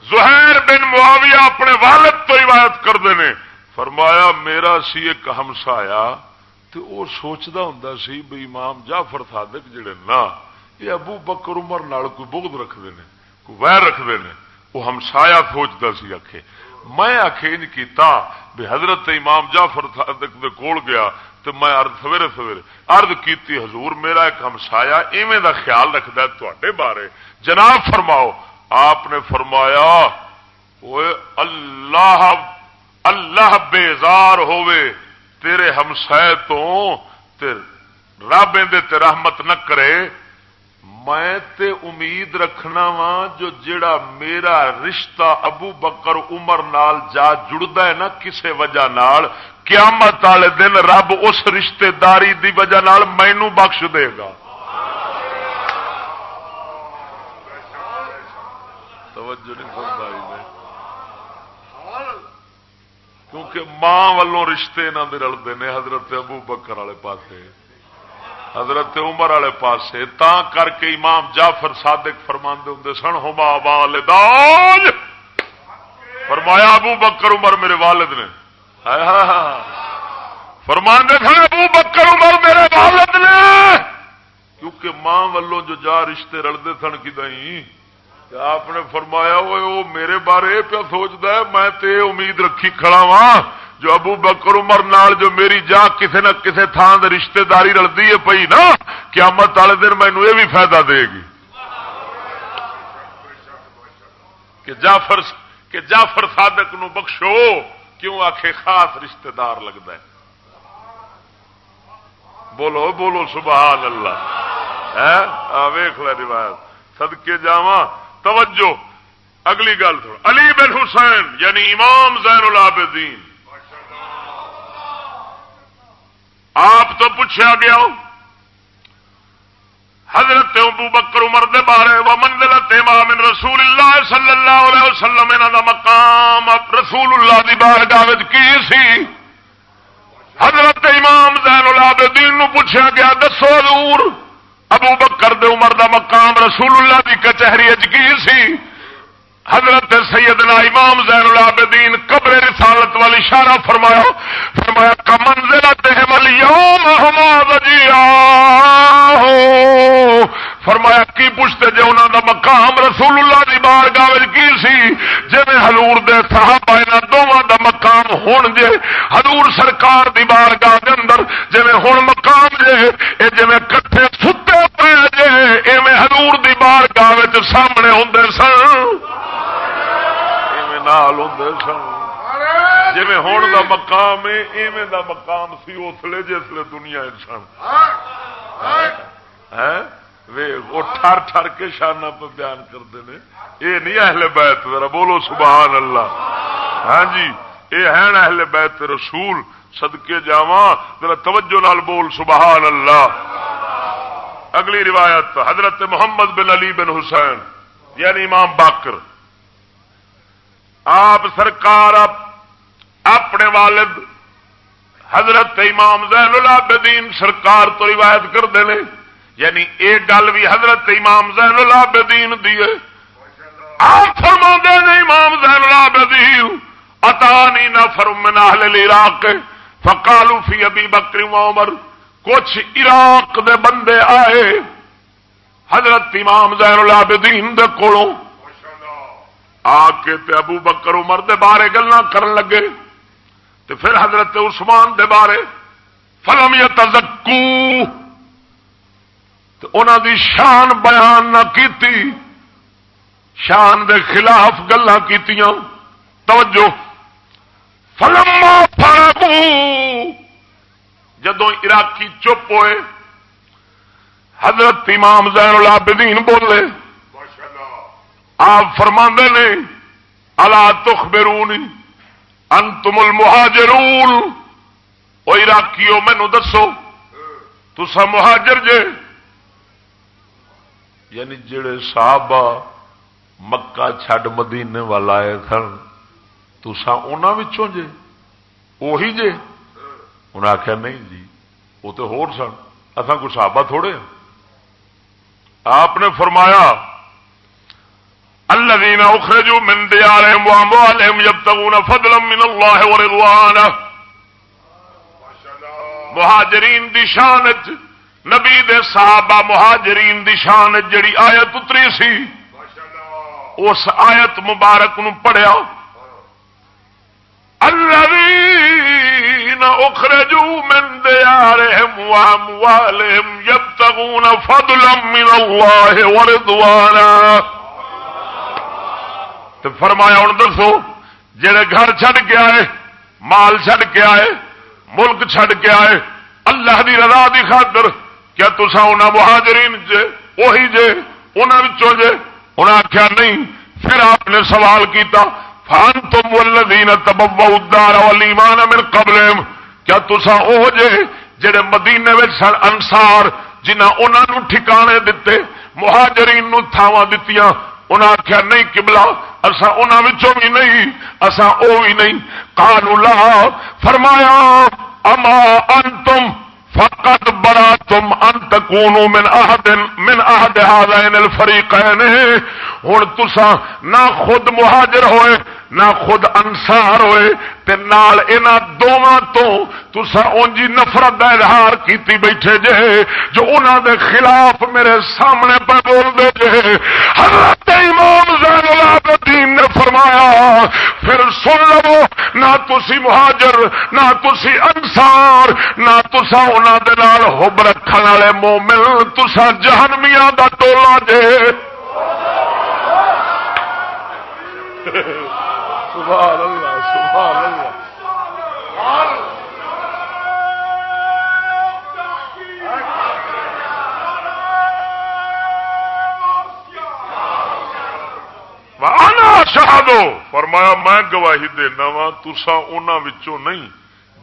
زہیر بن معاویہ اپنے والد تو روایت کرتے ہیں۔ فرمایا، میرا سی ایک ہمسایا تو وہ سوچتا ہوں سی بھی امام جعفر صادق جڑے نا، یہ ابو بکر عمر نال کوئی بغض رکھتے ہیں، کوئی ویر رکھتے ہیں۔ وہ ہمسایا سوچتا سی آخے میں آخے کیتا بھی حضرت امام جعفر صادق دے کول گیا تو میں ارد سویرے سویرے ارد کیتی حضور میرا ایک ہمسایا ایویں دا خیال رکھتا ہے تے بارے۔ جناب فرماؤ، آپ نے فرمایا اللہ اللہ بیزار ہوئے تیرے ہمسائے تو رب تے رحمت نہ کرے میں تے امید رکھنا وا جو جڑا میرا رشتہ ابو بکر عمر نال جا جڑتا ہے نا کسے وجہ نال، قیامت والے دن رب اس رشتے داری دی وجہ نال مینو بخش دے گا۔ توجہ نہیں فرمائی کیونکہ ماں والوں رشتے یہاں کے رلتے ہیں حضرت ابو بکر والے پاسے۔ حضرت عمر والے پاسے تا کر کے امام جعفر صادق فرما ہوں سن ہوما والداج فرمایا ابو بکر عمر میرے والد نے۔ فرما سن، ابو بکر عمر میرے والد نے۔ کیونکہ ماں والوں جو جا رشتے رلتے سن کدیں آپ نے فرمایا وہ میرے بارے پیا سوچتا ہے، میں تے امید رکھی کھڑا وا جو ابو بکر عمر نال جو میری جا کسے نہ کسے تھان دے رشتہ داری رلتی ہے پئی نا، قیامت والے دن مینو یہ بھی فائدہ دے گی۔ کہ جعفر کہ جعفر صادق نو بخشو، کیوں آخے خاص رشتہ دار لگتا ہے؟ بولو بولو، سبحان اللہ۔ ویخ روایت۔ سدکے جاواں، توجہ۔ اگلی گل تھوڑا۔ علی بن حسین یعنی امام زین العابدین۔ آپ تو پوچھا گیا حضرت ابو بکر عمر دے بارے و منزلت امام رسول اللہ صلی اللہ علیہ وسلم، انہاں دا مقام رسول اللہ دی بارگاہ وچ کی سی؟ حضرت امام زین العابدین نو پوچھا گیا، دسو حضور، ابو بکر دے عمر دا مقام رسول اللہ دی کچہری کی سی؟ حضرت سیدنا امام زین العابدین قبر رسالت والی اشارہ فرمایا فرمایا کا منزلت یوم ہما فرمایا، کی پوچھتے جی انہوں دا مقام رسول اللہ دی بار گاہ کی سی؟ جی ہلور دے صحابہ یہاں دونوں دا مقام ہون جے ہلور سرکار دی بار گاہ دے اندر جی ہوں مقام جے، اے جی کٹھے ستے پے جے، ایویں ہلور دی بار گاہ سامنے ہوں سن۔ نال ہوں سن۔ جی ہوں دا مقام ہے ایویں دا مقام سی، اسلے جسے دنیا سن۔ ہاں؟ وہ ٹر ٹر کے شانہ پہ بیان کرتے ہیں۔ یہ نہیں اہل بیت ذرا بولو سبحان اللہ۔ ہاں جی یہ ہے اہل بیت رسول سدکے جاوا ذرا توجہ نال بول سبحان اللہ۔ اگلی روایت، حضرت محمد بن علی بن حسین یعنی امام باکر۔ آپ سرکار اپنے والد حضرت امام زین العابدین سرکار تو روایت کرتے ہیں یعنی ایک گل بھی حضرت امام زین العابدین دیے آپ فرما نے امام زین العابدین اتانی نفر من اہل العراق فقالوا فی ابی بکر و عمر، کچھ عراق دے بندے آئے۔ حضرت امام زین العابدین دے کولوں۔ آ کے تے ابو بکر عمر دے بارے گلا کرن لگے۔ تے پھر حضرت عثمان دے بارے، فلم یا تزکو انہوں دی شان بیان نہ کیتی، شان دے خلاف گلا کی توجہ۔ فلم فرقو جدو عراقی چپ ہوئے، حضرت امام زین العابدین بولے، آپ فرما نے اللہ تخبرونی، انتم المہاجرون. او عراقیو مینو دسو تسا مہاجر جے؟ یعنی جڑے صحابہ مکہ چھڈ مدینے والا آئے سن تسا انہوں جے؟ وہی جے؟ انہیں آخیا نہیں جی وہ تو ہو سن۔ اصا کچھ صحابہ تھوڑے ہاں؟ آپ نے فرمایا الذين اخرجوا من ديارهم واموالهم يبتغون فضلا من الله ورضوانه مہاجرین دی شان نبی دے صحابہ مہاجرین دی شان جڑی آیت اتری سی، اس آیت مبارک نو پڑھیا۔ الذين اخرجوا من ديارهم واموالهم يبتغون فضلا من الله ورضوانا۔ تو فرمایا ہوں دسو، جڑے گھر چھڈ کے آئے، مال چھڈ کے آئے، ملک چھڈ کے آئے، اللہ دی رضا دی خاطر کیا تسا انہوں مہاجرین جے وہی جے انہوں جے؟ انہیں آخیا نہیں، پھر آپ نے سوال کیتا فان تم ولدین تبو ادار والی من قبل کیا تسا وہ جے جڑے مدینے میں سن انسار جنہ انہوں ٹھکانے دیتے مہاجرین تھاوا دیتی انہیں آخیا نہیں کبلا اصا انہوں بھی نہیں اصا وہ بھی نہیں۔ کانو لا، فرمایا اما انتم فقط بڑا تم انت کو من احد من احد هذين الفريقين۔ ہن تسا نہ خود مہاجر ہوئے نہ خود انصار ہوئے تے نال انہاں دوواں تو تسا اونجی نفرت دا اظہار کیتی بیٹھے جے، جو انہاں دے خلاف میرے سامنے پہ بول دے جے۔ حضرت امام زین العابدین نے فرمایا، پھر سن لو، نہ تسی مہاجر، نہ تسی انصار، نہ تسا انہاں دے نال حب رکھن والے مومن تسا جہنمیاں دا ٹولا جے۔ سبحان اللہ سبحان اللہ۔ شہادو فرمایا، میں گواہی دینا وا تسا انہوں نہیں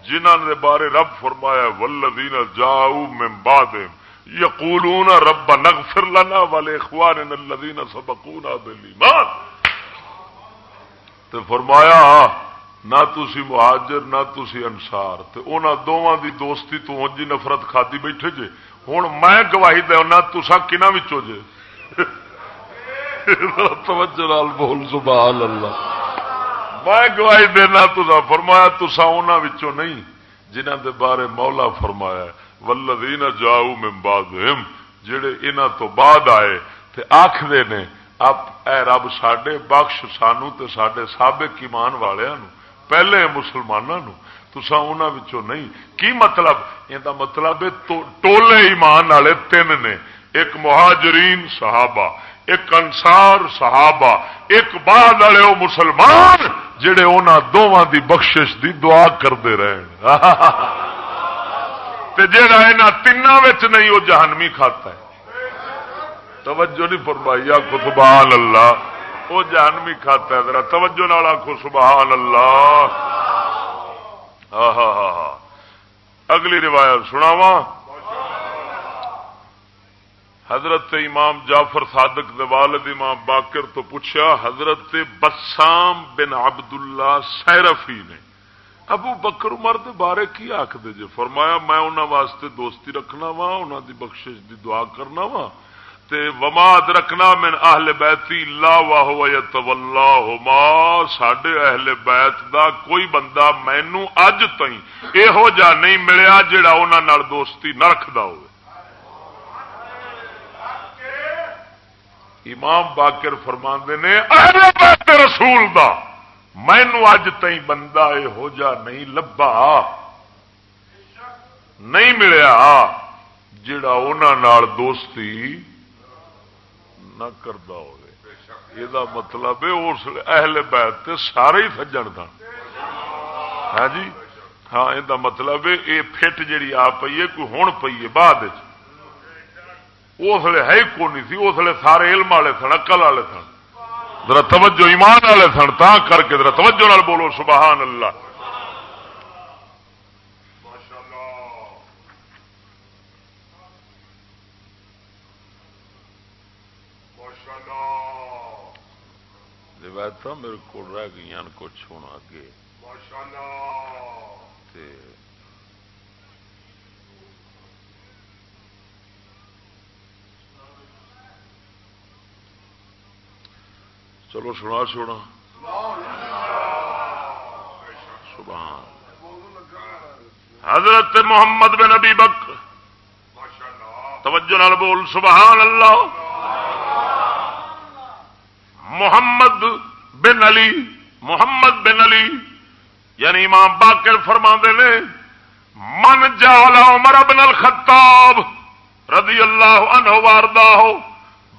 جنہوں نے بارے رب فرمایا ولدین جاؤ میں باد یقولون رب نغفر لنا والے اخوان الذین سبقونا بالایمان۔ تے فرمایا، نہ تسی مہاجر نہ تسی انصار۔ تے انہاں دوواں دی دوستی تو اونجی نفرت کھادی بیٹھے جے۔ ہن میں گواہی دینا تسا کنا وچوں جے۔ توجہ نال بول، سبحان اللہ۔ میں گواہی دینا تسا فرمایا تسا انہاں وچوں نہیں، جنہاں دے بارے مولا فرمایا ولدین جاؤ میں بعد جڑے انہاں تو بعد آئے، تے آکھدے نے اب اے رب ساڈے بخش سانو تے ساڈے سابق ایمان والےاں نو پہلے مسلماناں نو تسا وچوں نہیں کی مطلب یہ مطلب ہے ٹولے ایمان والے تین نے ایک مہاجرین صحابہ ایک انسار صحابہ ایک بعد والے وہ مسلمان جڑے انہوں دونوں دی بخشش دی دعا کرتے رہے جا تین نہیں وہ جہنمی کھاتا ہے توجہ نہیں فرمائی آخو سبحان اللہ وہ جہنمی کھاتا ہے، ذرا توجہ نال آخو سبحان اللہ ہاں،, ہاں ہاں ہاں۔ اگلی روایت سناواں۔ حضرت امام جعفر صادق والد امام باقر تو پوچھا، حضرت بسام بن عبد اللہ سیرفی نے، ابو بکر عمر دے بارے کی آخ دے جے؟ فرمایا، میں انہوں واسطے دوستی رکھنا وا انہوں دی بخشش دی دعا کرنا وا وماد رکھنا من اہل بیتی لا واہ ما سڈے اہل بیت دا کوئی بندہ مینو اج تھی یہو جا نہیں ملیا جڑا انہوں دوستی نہ رکھتا ہو امام باقر فرما نے، اہل بیت رسول دا مینو اج تھی بندہ یہو جا نہیں لبا نہیں ملیا جڑا انہوں دوستی نہ کرتا ہو یہ مطلب اس اہل بیت سارے ہی سجن تھا ہاں جی؟ ہاں یہ مطلب یہ فٹ جی آ پی ہے، کوئی ہوں پی ہے بعد اس لیے ہے کو نہیں سی، اس لیے سارے علم والے سن اقل والے سن۔ ذرا توجہ، ایمان والے سن تا کر کے ذرا توجہ نال بولو، سبحان اللہ۔ روایت میرے کو رہ گئی کچھ ہونا اگے چلو سنا سونا سبحان۔ حضرت محمد بن نبی بک توجہ نال بول سبحان اللہ۔ محمد بن علی، محمد بن علی یعنی امام باقر فرما نے، من جالا عمر بن الخطاب رضی اللہ عنہ واردہ ہو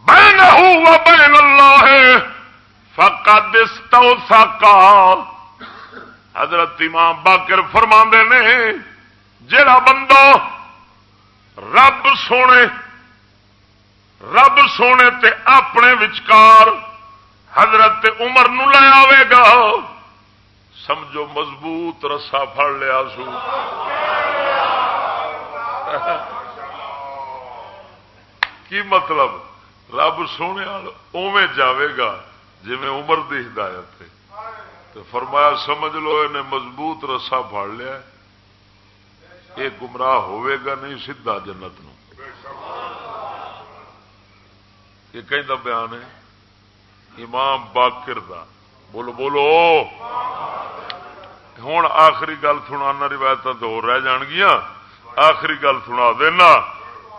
بین و بین اللہ فقد استوثقا. حضرت امام باقر فرما نے جڑا بندہ رب سونے رب سونے تے اپنے وچکار حضرت عمر نو لے آئے گا۔ سمجھو مضبوط رسا پڑ لیا سو۔ کی مطلب؟ رب سونے اوے جاوے گا جی عمر دی ہدایت ہے۔ تو فرمایا، سمجھ لو انہیں مضبوط رسا پڑ لیا۔ یہ گمراہ ہوئے گا نہیں سیدا جنت نو۔ یہ کہیں بیان ہے۔ امام باقر دا۔ بولو بولو۔ ہوں آخری گل سنا روایت تو ہو رہ جان گیا۔ آخری گل سنا دینا۔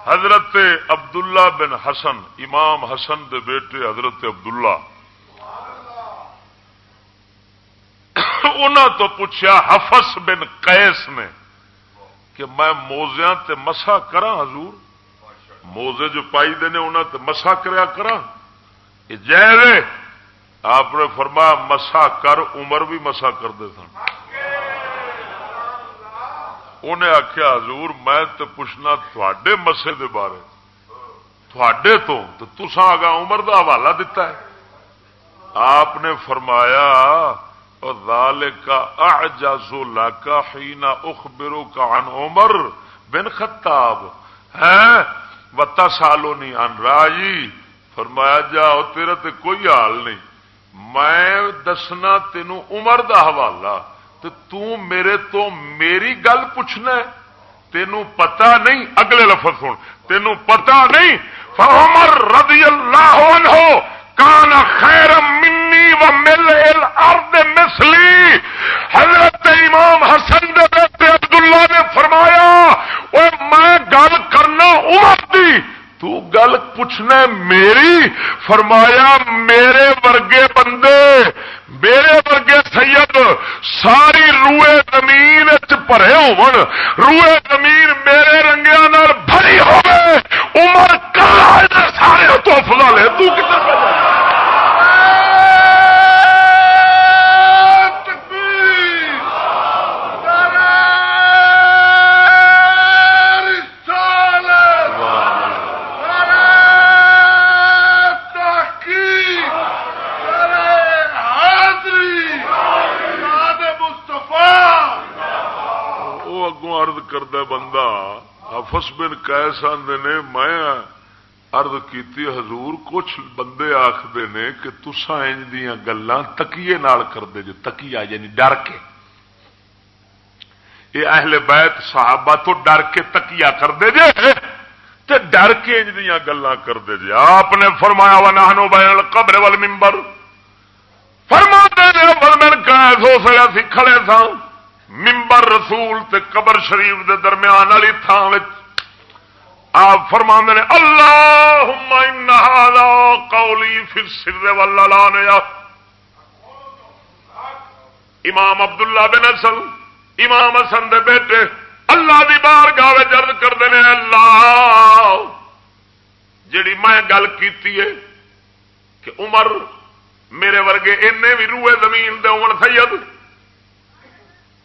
حضرت عبداللہ بن حسن، امام حسن دے بیٹے حضرت عبداللہ۔ انہوں تو پوچھا حفص بن قیس نے کہ میں موزیا تے مسا کرا حضور؟ موزے جو پائی دے انہوں تے مسا کریا کرا جی آپ نے فرمایا مسا کر، عمر بھی مسا کرتے سن۔ انہیں آخیا حضور، میں تو پوچھنا تھوڑے مسے دے بارے۔ تھوڑے تو تسا آگا عمر دا حوالہ دیتا ہے۔ آپ نے فرمایا لال کا اجازو لاکا ہی نہ اخبرو کا عمر بن خطاب. ہے وتا سالو نہیں ان راجی فرمایا جاؤ تیرا تے کوئی حال نہیں. میں دسنا تینوں عمر دا حوالہ تو میرے تو میری گل پوچھنا تینوں پتا نہیں، اگلے لفظ سن. تینوں پتا نہیں، فعمر رضی اللہ عنہ کان خیر منی و مل الارض مثلی. حضرت امام حسن دے عبداللہ نے فرمایا، او میں گل کرنا عمر دی تو گل پوچھنا میری؟ فرمایا میرے ورگے بندے، میرے ورگے سید، ساری روئے زمین بھرے ہون، روئے زمین میرے رنگیا بھری ہوئے عمر کلا سارے تو فلا لے، تو کتنے کرتا بندہ حفظ بن کیس آدھے نے، میں ارد کی حضور کچھ بندے آخر نے کہ تسا انج دیا گلان تکیے نال کرتے جو تکیا یعنی ڈر کے۔ یہ اہل بیت صحابہ تو ڈر کے تکیا کرتے جے، تے ڈر کے انج دیا گلا کرتے جی آپ نے فرمایا وا نہنو بین قبر وال ممبر فرما دے کیس ہو سکا سی، کھڑے تھا ممبر رسول تے قبر شریف دے درمیان والی تھان آپ فرما نے اللہ قولی پھر سر والا امام عبداللہ بن اصل امام حسن دے بیٹے، اللہ دی بار گاہ جرد کرتے ہیں اللہ جڑی میں گل کی کہ عمر میرے ورگے این بھی روئے زمین دے عمر سید۔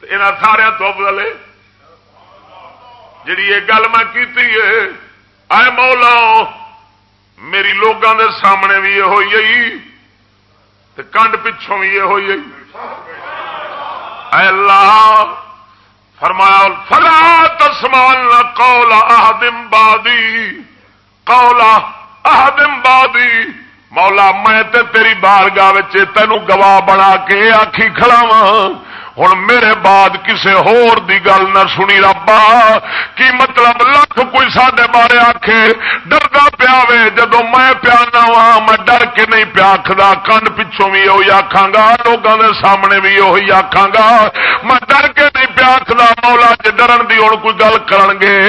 یہاں سارا تو افضل ہے یہ گل میں کی اے مولا، میری لوگوں دے سامنے بھی یہ ہوئی کنڈ پچھوں بھی یہ ہوئی اے اللہ، فرمایا، فلا تسمان قول احدم بادی قول احدم بادی مولا، میں تے تیری بارگاہ تینوں گواہ بنا کے آخی کھڑا ہوں میرے بعد کسے ہور دی گل نہ سنی ربا، کی مطلب لکھ کوئی سڈے بارے آخے ڈردا پیا وے جدو میں پیا نہ وا میں ڈر کے نہیں پیا آخر کن پچھوں بھی یہ آخا گا لوگوں کے سامنے بھی یہ آخا گا۔ میں ڈر کے نہیں پیا آخر مولا چ ڈرن کی ہوں کوئی گل کر گے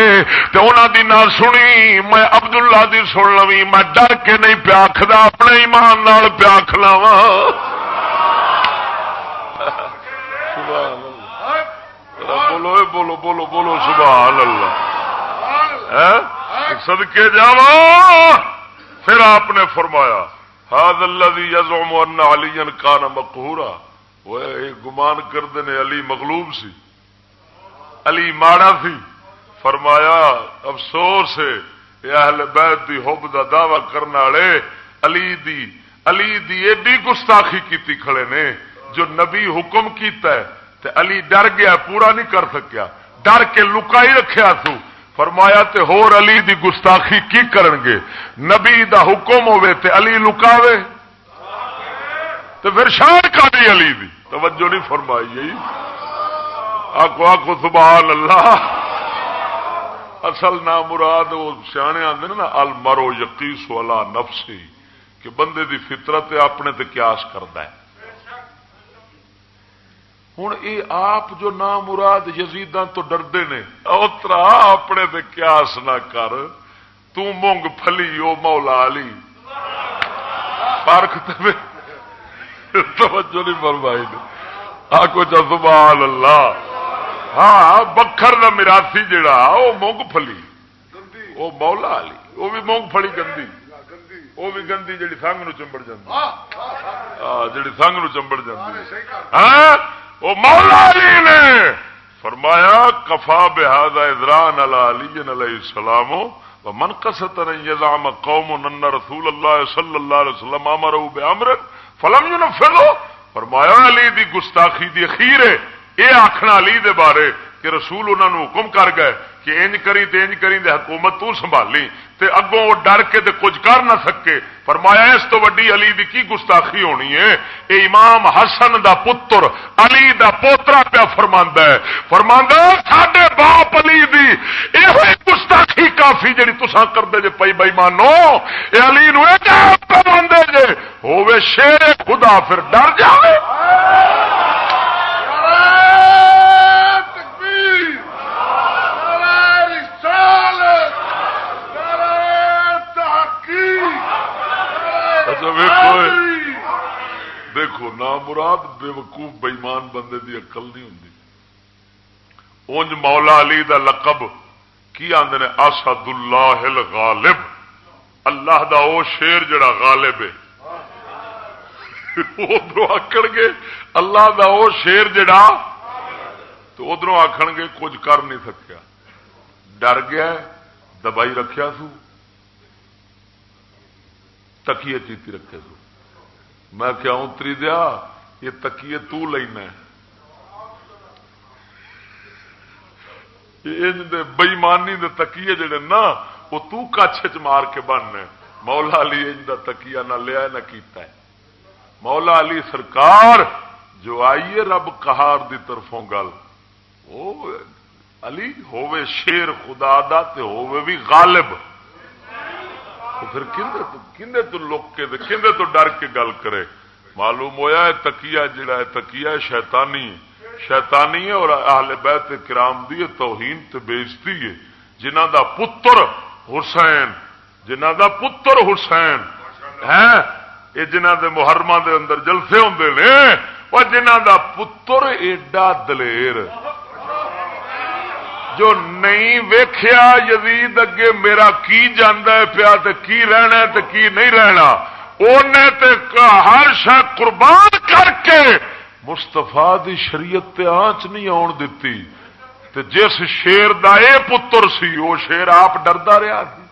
تو انہوں دی نہ سنی، میں عبداللہ دی سن لو میں ڈر کے نہیں پیا آخر اپنے ایمان نال پیا آخ لوا بولو بولو بولو بولو سبحان اللہ سدکے جا پھر آپ نے فرمایا ہاد اللہ یزوم علی کا نا مقہورا. وہ گمان کرتے ہیں علی مغلوب سی۔ علی ماڑا سی۔ فرمایا، افسوس ہے اہل بیت دی حب دا دعوی کرنے والے علی دی علی دی ایڈی گستاخی کیتی کھڑے نے، جو نبی حکم کیتا ہے۔ تے علی ڈر گیا، پورا نہیں کر سکیا۔ ڈر کے لکا ہی رکھا سو۔ فرمایا تے ہور علی دی گستاخی کی کرن گے؟ نبی دا حکم ہوے تے علی لکاوے۔ تے پھر شان کا علی دی۔ توجہ نہیں فرمائی گئی آکو آکو سبحان اللہ۔ اصل نام مراد وہ سیانے آتے نا، المرو یقیس والا نفسی، کہ بندے دی فطرت اپنے تے قیاس کرتا ہے۔ ہوں یہ آپ جو نام مراد یزیداں تو ڈردے نے اترا اپنے تے قیاس نہ کر تونگ پھلی او مولا علی۔ پارک توجہ نہیں فرمائی نے۔ آکو چا اللہ۔ ہاں بکھر کا مراسی جڑا وہ مونگ پھلی۔ وہ مولا علی۔ وہ بھی مونگ پھلی گندی۔ وہ بھی گندی جی سنگ نو چمبڑ جی سنگ نو چمبڑ جاتی ہاں؟ وہ مولا علی نے فرمایا، کفا بحاد ادران علی علیہ السلام من کست یزام قوم نن رسول اللہ صلی اللہ علیہ وسلم امر بامر فلم یو فرمایا، علی دی گستاخی دی اخیر ہے۔ یہ آخنا علی دے بارے کہ رسول انہوں نے حکم کر گئے کہ انج کری تے انج کری دے حکومت تو سنبھالی تے اگوں وہ ڈر کے تے کچھ کر نہ سکے۔ فرمایا اس تو وڈی علی دی کی گستاخی ہونی ہے؟ اے امام حسن دا پتر، علی دا پوترا پیا فرماندا ہے۔ فرماندا ساڈے باپ علی دی ایہو گستاخی کافی جڑی تساں کردے جے پئی بے ایمانو اے علی نو اے فرماندے جے ہوے شیر خدا پھر ڈر جاوے دیکھو نا مراد بے وقوف بےمان بندے دی اقل نہیں ہوں اونج مولا علی دا لقب کی آدھے نے؟ اسد اللہ الغالب۔ اللہ دا او شیر جڑا غالب ہے۔ ادھر آخر گے، اللہ دا او شیر جڑا۔ تو ادھر آخ گے، کچھ کر نہیں سکیا۔ ڈر گیا دبائی رکھیا سو۔ تکیے چیتی رکھے سو۔ میں کیا اتری دیا؟ یہ تکیے تو لینا بئیمانی دے تکیے جڑے نا، وہ تو کچھ چ مار کے بننے مولا علی انج دا تکیا نہ لیا نہ کیتا ہے۔ مولا علی سرکار جو آئیے رب کہار دی طرفوں گل۔ علی ہووے شیر خدا دا تے ہووے بھی غالب۔ پھر کھے تو لک کے کھے تو ڈر کے گل کرے۔ معلوم ہویا ہے تکیا جڑا ہے تکیا شیطانی شیطانی ہے اور اہل بیت کرام دی توہین تے بےزتی ہے۔ جنہ دا پتر حسین، جنہ دا پتر حسین، ہے؟ یہ جنہ دے محرمہ دے اندر جلسے ہوں نے، اور جنہ دا پتر ایڈا دلیر۔ جو نہیں ویخیا یزید اگے میرا کی جانا ہے پیا کی رہنا ہے کی نہیں رہنا انہیں ہر شا قربان کر کے مستفا دی شریعت تے آنچ نہیں آن دیتی تے جس شیر دا اے پتر سی وہ شیر آپ ڈردا رہا سی۔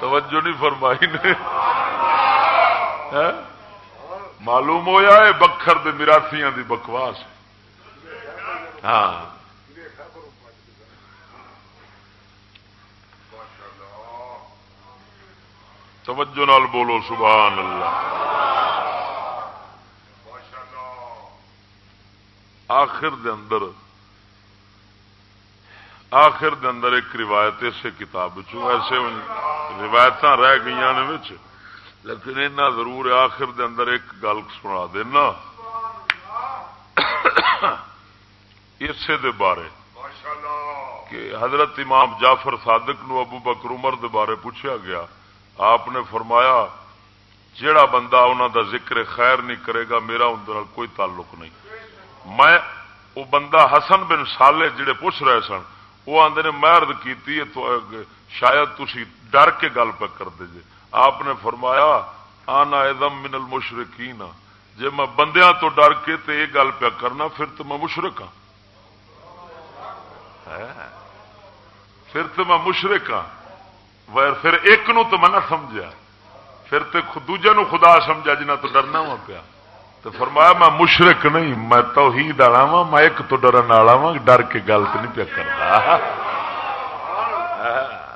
توجہ نہیں فرمائی نے۔ ہاں؟ معلوم ہوا ہے بکھر دے مراسیاں دی بکواس ہاں۔ توجہ نال بولو، سبحان اللہ۔ آخر دے اندر، آخر دے اندر ایک روایت اسے کتاب ایسے روایت رہ گئی لیکن اینا ضرور آخر دے اندر ایک گل سنا دینا۔ اسے دے بارے۔ کہ حضرت امام جعفر صادق نو ابو بکر عمر دے بارے پوچھا گیا۔ آپ نے فرمایا، جیڑا بندہ انہوں دا ذکر خیر نہیں کرے گا، میرا اندر کوئی تعلق نہیں۔ میں وہ بندہ حسن بن سالے جڑے پوچھ رہے سن وہ آدھے نے مرد کی شاید تھی ڈر کے گل پہ کر دے آپ نے فرمایا، آنا ادم من المشرقین جی میں بندیاں تو ڈر کے تے یہ گل پہ کرنا، پھر تو میں مشرق ہاں۔ پھر تو میں مشرق ہاں۔ پھر ایک نو تو منع سمجھا۔ پھر تو دوجے نو خدا سمجھا جنہ تو ڈرنا وا پیا۔ تو فرمایا، میں مشرق نہیں، میں توحید والا وا میں ایک تو ڈرن والا وا ڈر کے گل تو نہیں پیا کرتا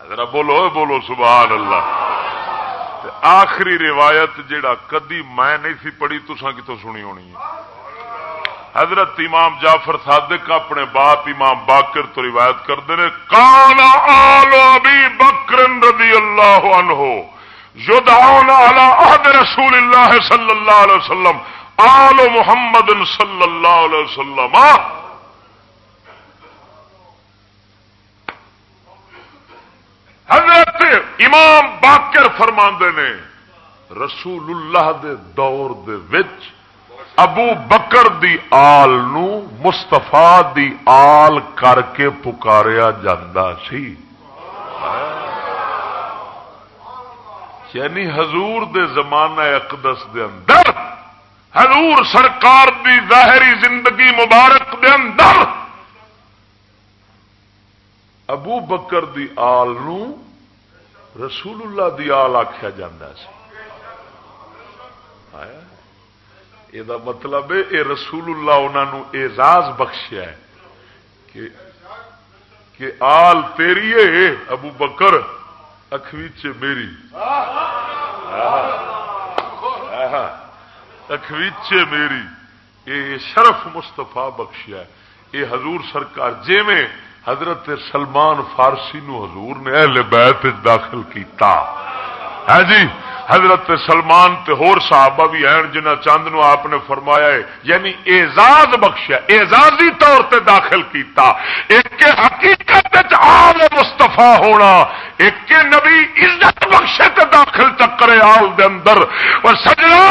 ذرا بولو بولو، سبحان اللہ۔ آخری روایت جیڑا کدی میں نہیں سی پڑھی تسا کتوں سنی ہونی ہے؟ حضرت امام جعفر صادق اپنے باپ امام باکر تو روایت کرتے ہیں، کان آل ابی بکر رضی اللہ عنہ یدعون علی عہد رسول اللہ صلی اللہ علیہ وسلم، آل محمد صلی اللہ علیہ وسلم. حضرت امام باکر فرماندے نے رسول اللہ دے دور دے وچ ابو بکر دی آل نو مستفا دی آل کر کے پکاریا جاندہ سی۔ یعنی حضور دے زمانہ اقدس دے اندر، حضور سرکار دی ظاہری زندگی مبارک دے اندر ابو بکر دی آل نو رسول اللہ دی آل آخیا جاندہ سی آیا؟ یہ مطلب ہے یہ رسول اللہ انہوں اعزاز بخشیا ہے کہ کہ آل تیری ہے ابو بکر اخویچ میری۔ اخویچ میری۔ یہ شرف مستفا بخشیا ہے۔ یہ حضور سرکار جی میں حضرت سلمان فارسی نو حضور نے اہل بیت داخل کیتا۔ ہے جی؟ حضرت سلمان تے ہور صحابہ بھی ہیں جنہ چند نو آپ نے فرمایا ہے یعنی اعزاز بخشیا، اعزازی طور تے داخل کیتا۔ ایک حقیقت آل مستفا ہونا، ایک کے نبی عزت بخشے تے داخل چکرے آل دے اندر۔ اور سجنا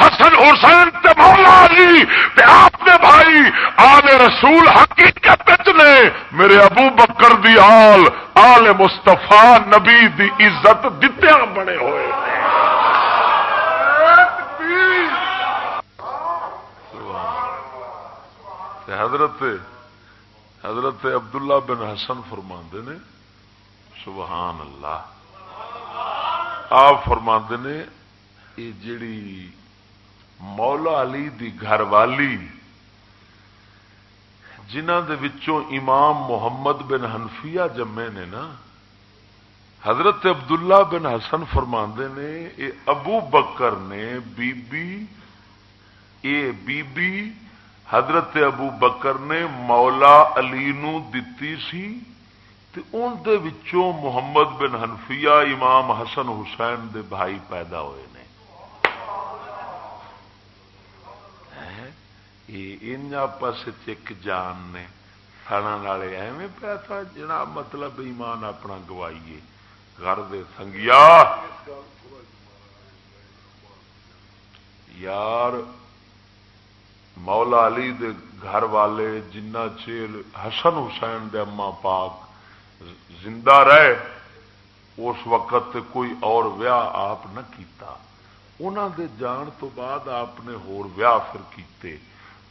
حسن حسین تے مولا علی تے آپ نے بھائی، آل رسول حقیقت نے میرے ابو بکر دی آل آل مستفا نبی دی عزت دتیا بڑے ہوئے۔ حضرت حضرت عبداللہ بن حسن فرما نے، سبحان اللہ۔ آپ فرما نے یہ جڑی مولا علی دی گھر والی جنہ دے وچوں امام محمد بن حنفیہ جمے نے نا، حضرت عبداللہ بن حسن فرما نے یہ ابو بکر نے، بی بی، اے بی بی حضرت ابو بکر نے مولا علی نو دتی سی وچوں محمد بن حنفیہ امام حسن حسین دے بھائی پیدا ہوئے نے۔ ان آپس ایک جان نے۔ والے ایویں پیا تھا جناب مطلب ایمان اپنا گوائیے۔ گھر دے سنگیا۔ یار مولا علی دے گھر والے جنہ چیر حسن حسین دے اما پاک زندہ رہے، اس وقت کوئی اور ویاہ آپ نہ کیتا۔ انہوں دے جان تو بعد آپ نے ہور ویاہ پھر کیتے۔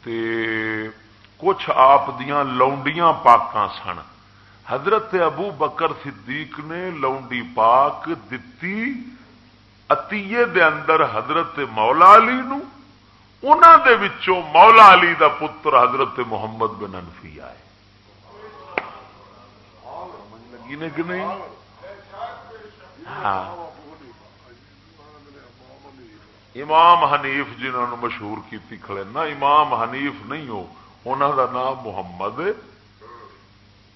تے کچھ آپ دیاں لونڈیاں پاکاں سن۔ حضرت ابو بکر صدیق نے لونڈی پاک دتی اتیے دے اندر حضرت مولا علی نو۔ دے وچوں مولا علی دا پتر حضرت محمد بن انفی آئے۔ لگی نے کہ نہیں؟ ہاں۔ امام حنیف جنہوں نے مشہور کی کھڑے نا امام حنیف نہیں ہو انہوں دا نام محمد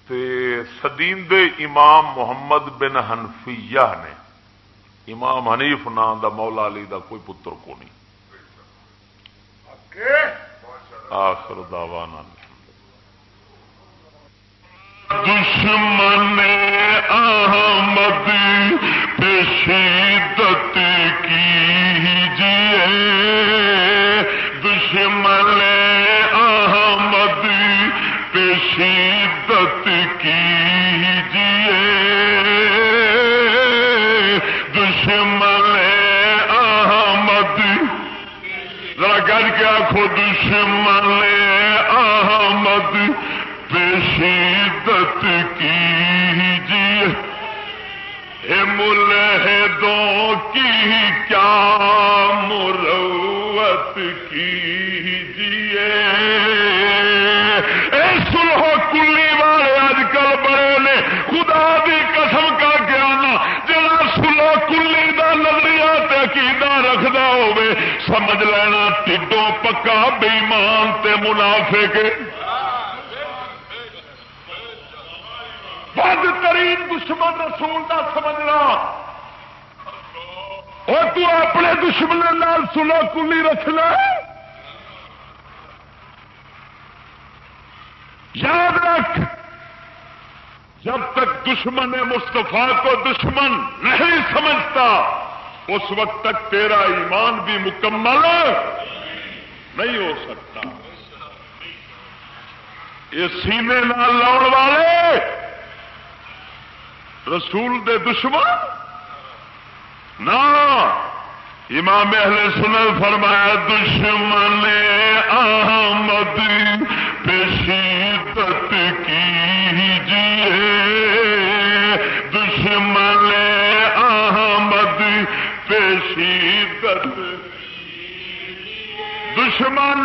تے سدیم دے امام محمد بن حنفیہ نے۔ امام حنیف نام دا مولا علی دا کوئی پتر کو نہیں۔ آخر دعوانا دشمن احمد پیشیدت کیجیے جی دشمن دشمن احمد شدت کیجیے جی۔ ملحدوں کی کیا مروت کیجیے جی۔ اے سلو کلی والے اج کل بڑے نے، خدا دی قسم کا گیا جا سلو کلی کا نظریہ عقیدہ رکھدا ہوے سمجھ لینا، ٹھڈوں پکا بےمان تے منافع کے بد ترین دشمن رسول کا سمجھنا۔ اور تو اپنے دشمن سلو کلی رکھنا۔ یاد رکھ، جب تک دشمن مستفا کو دشمن نہیں سمجھتا اس وقت تک تیرا ایمان بھی مکمل نہیں ہو سکتا۔ یہ سینے نہ لاؤ والے رسول دے دشمن؟ نہ۔ امام اہل سنل فرمایا، دشمن احمد پیشیدت کیجیے جی دشمن دشمن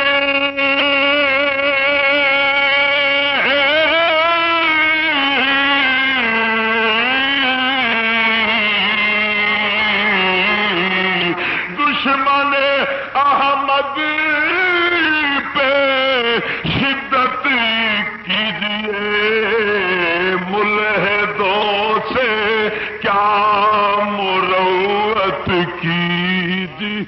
دشمن احمد پہ شدت کیجیے۔ ملحدوں سے کیا مروت جی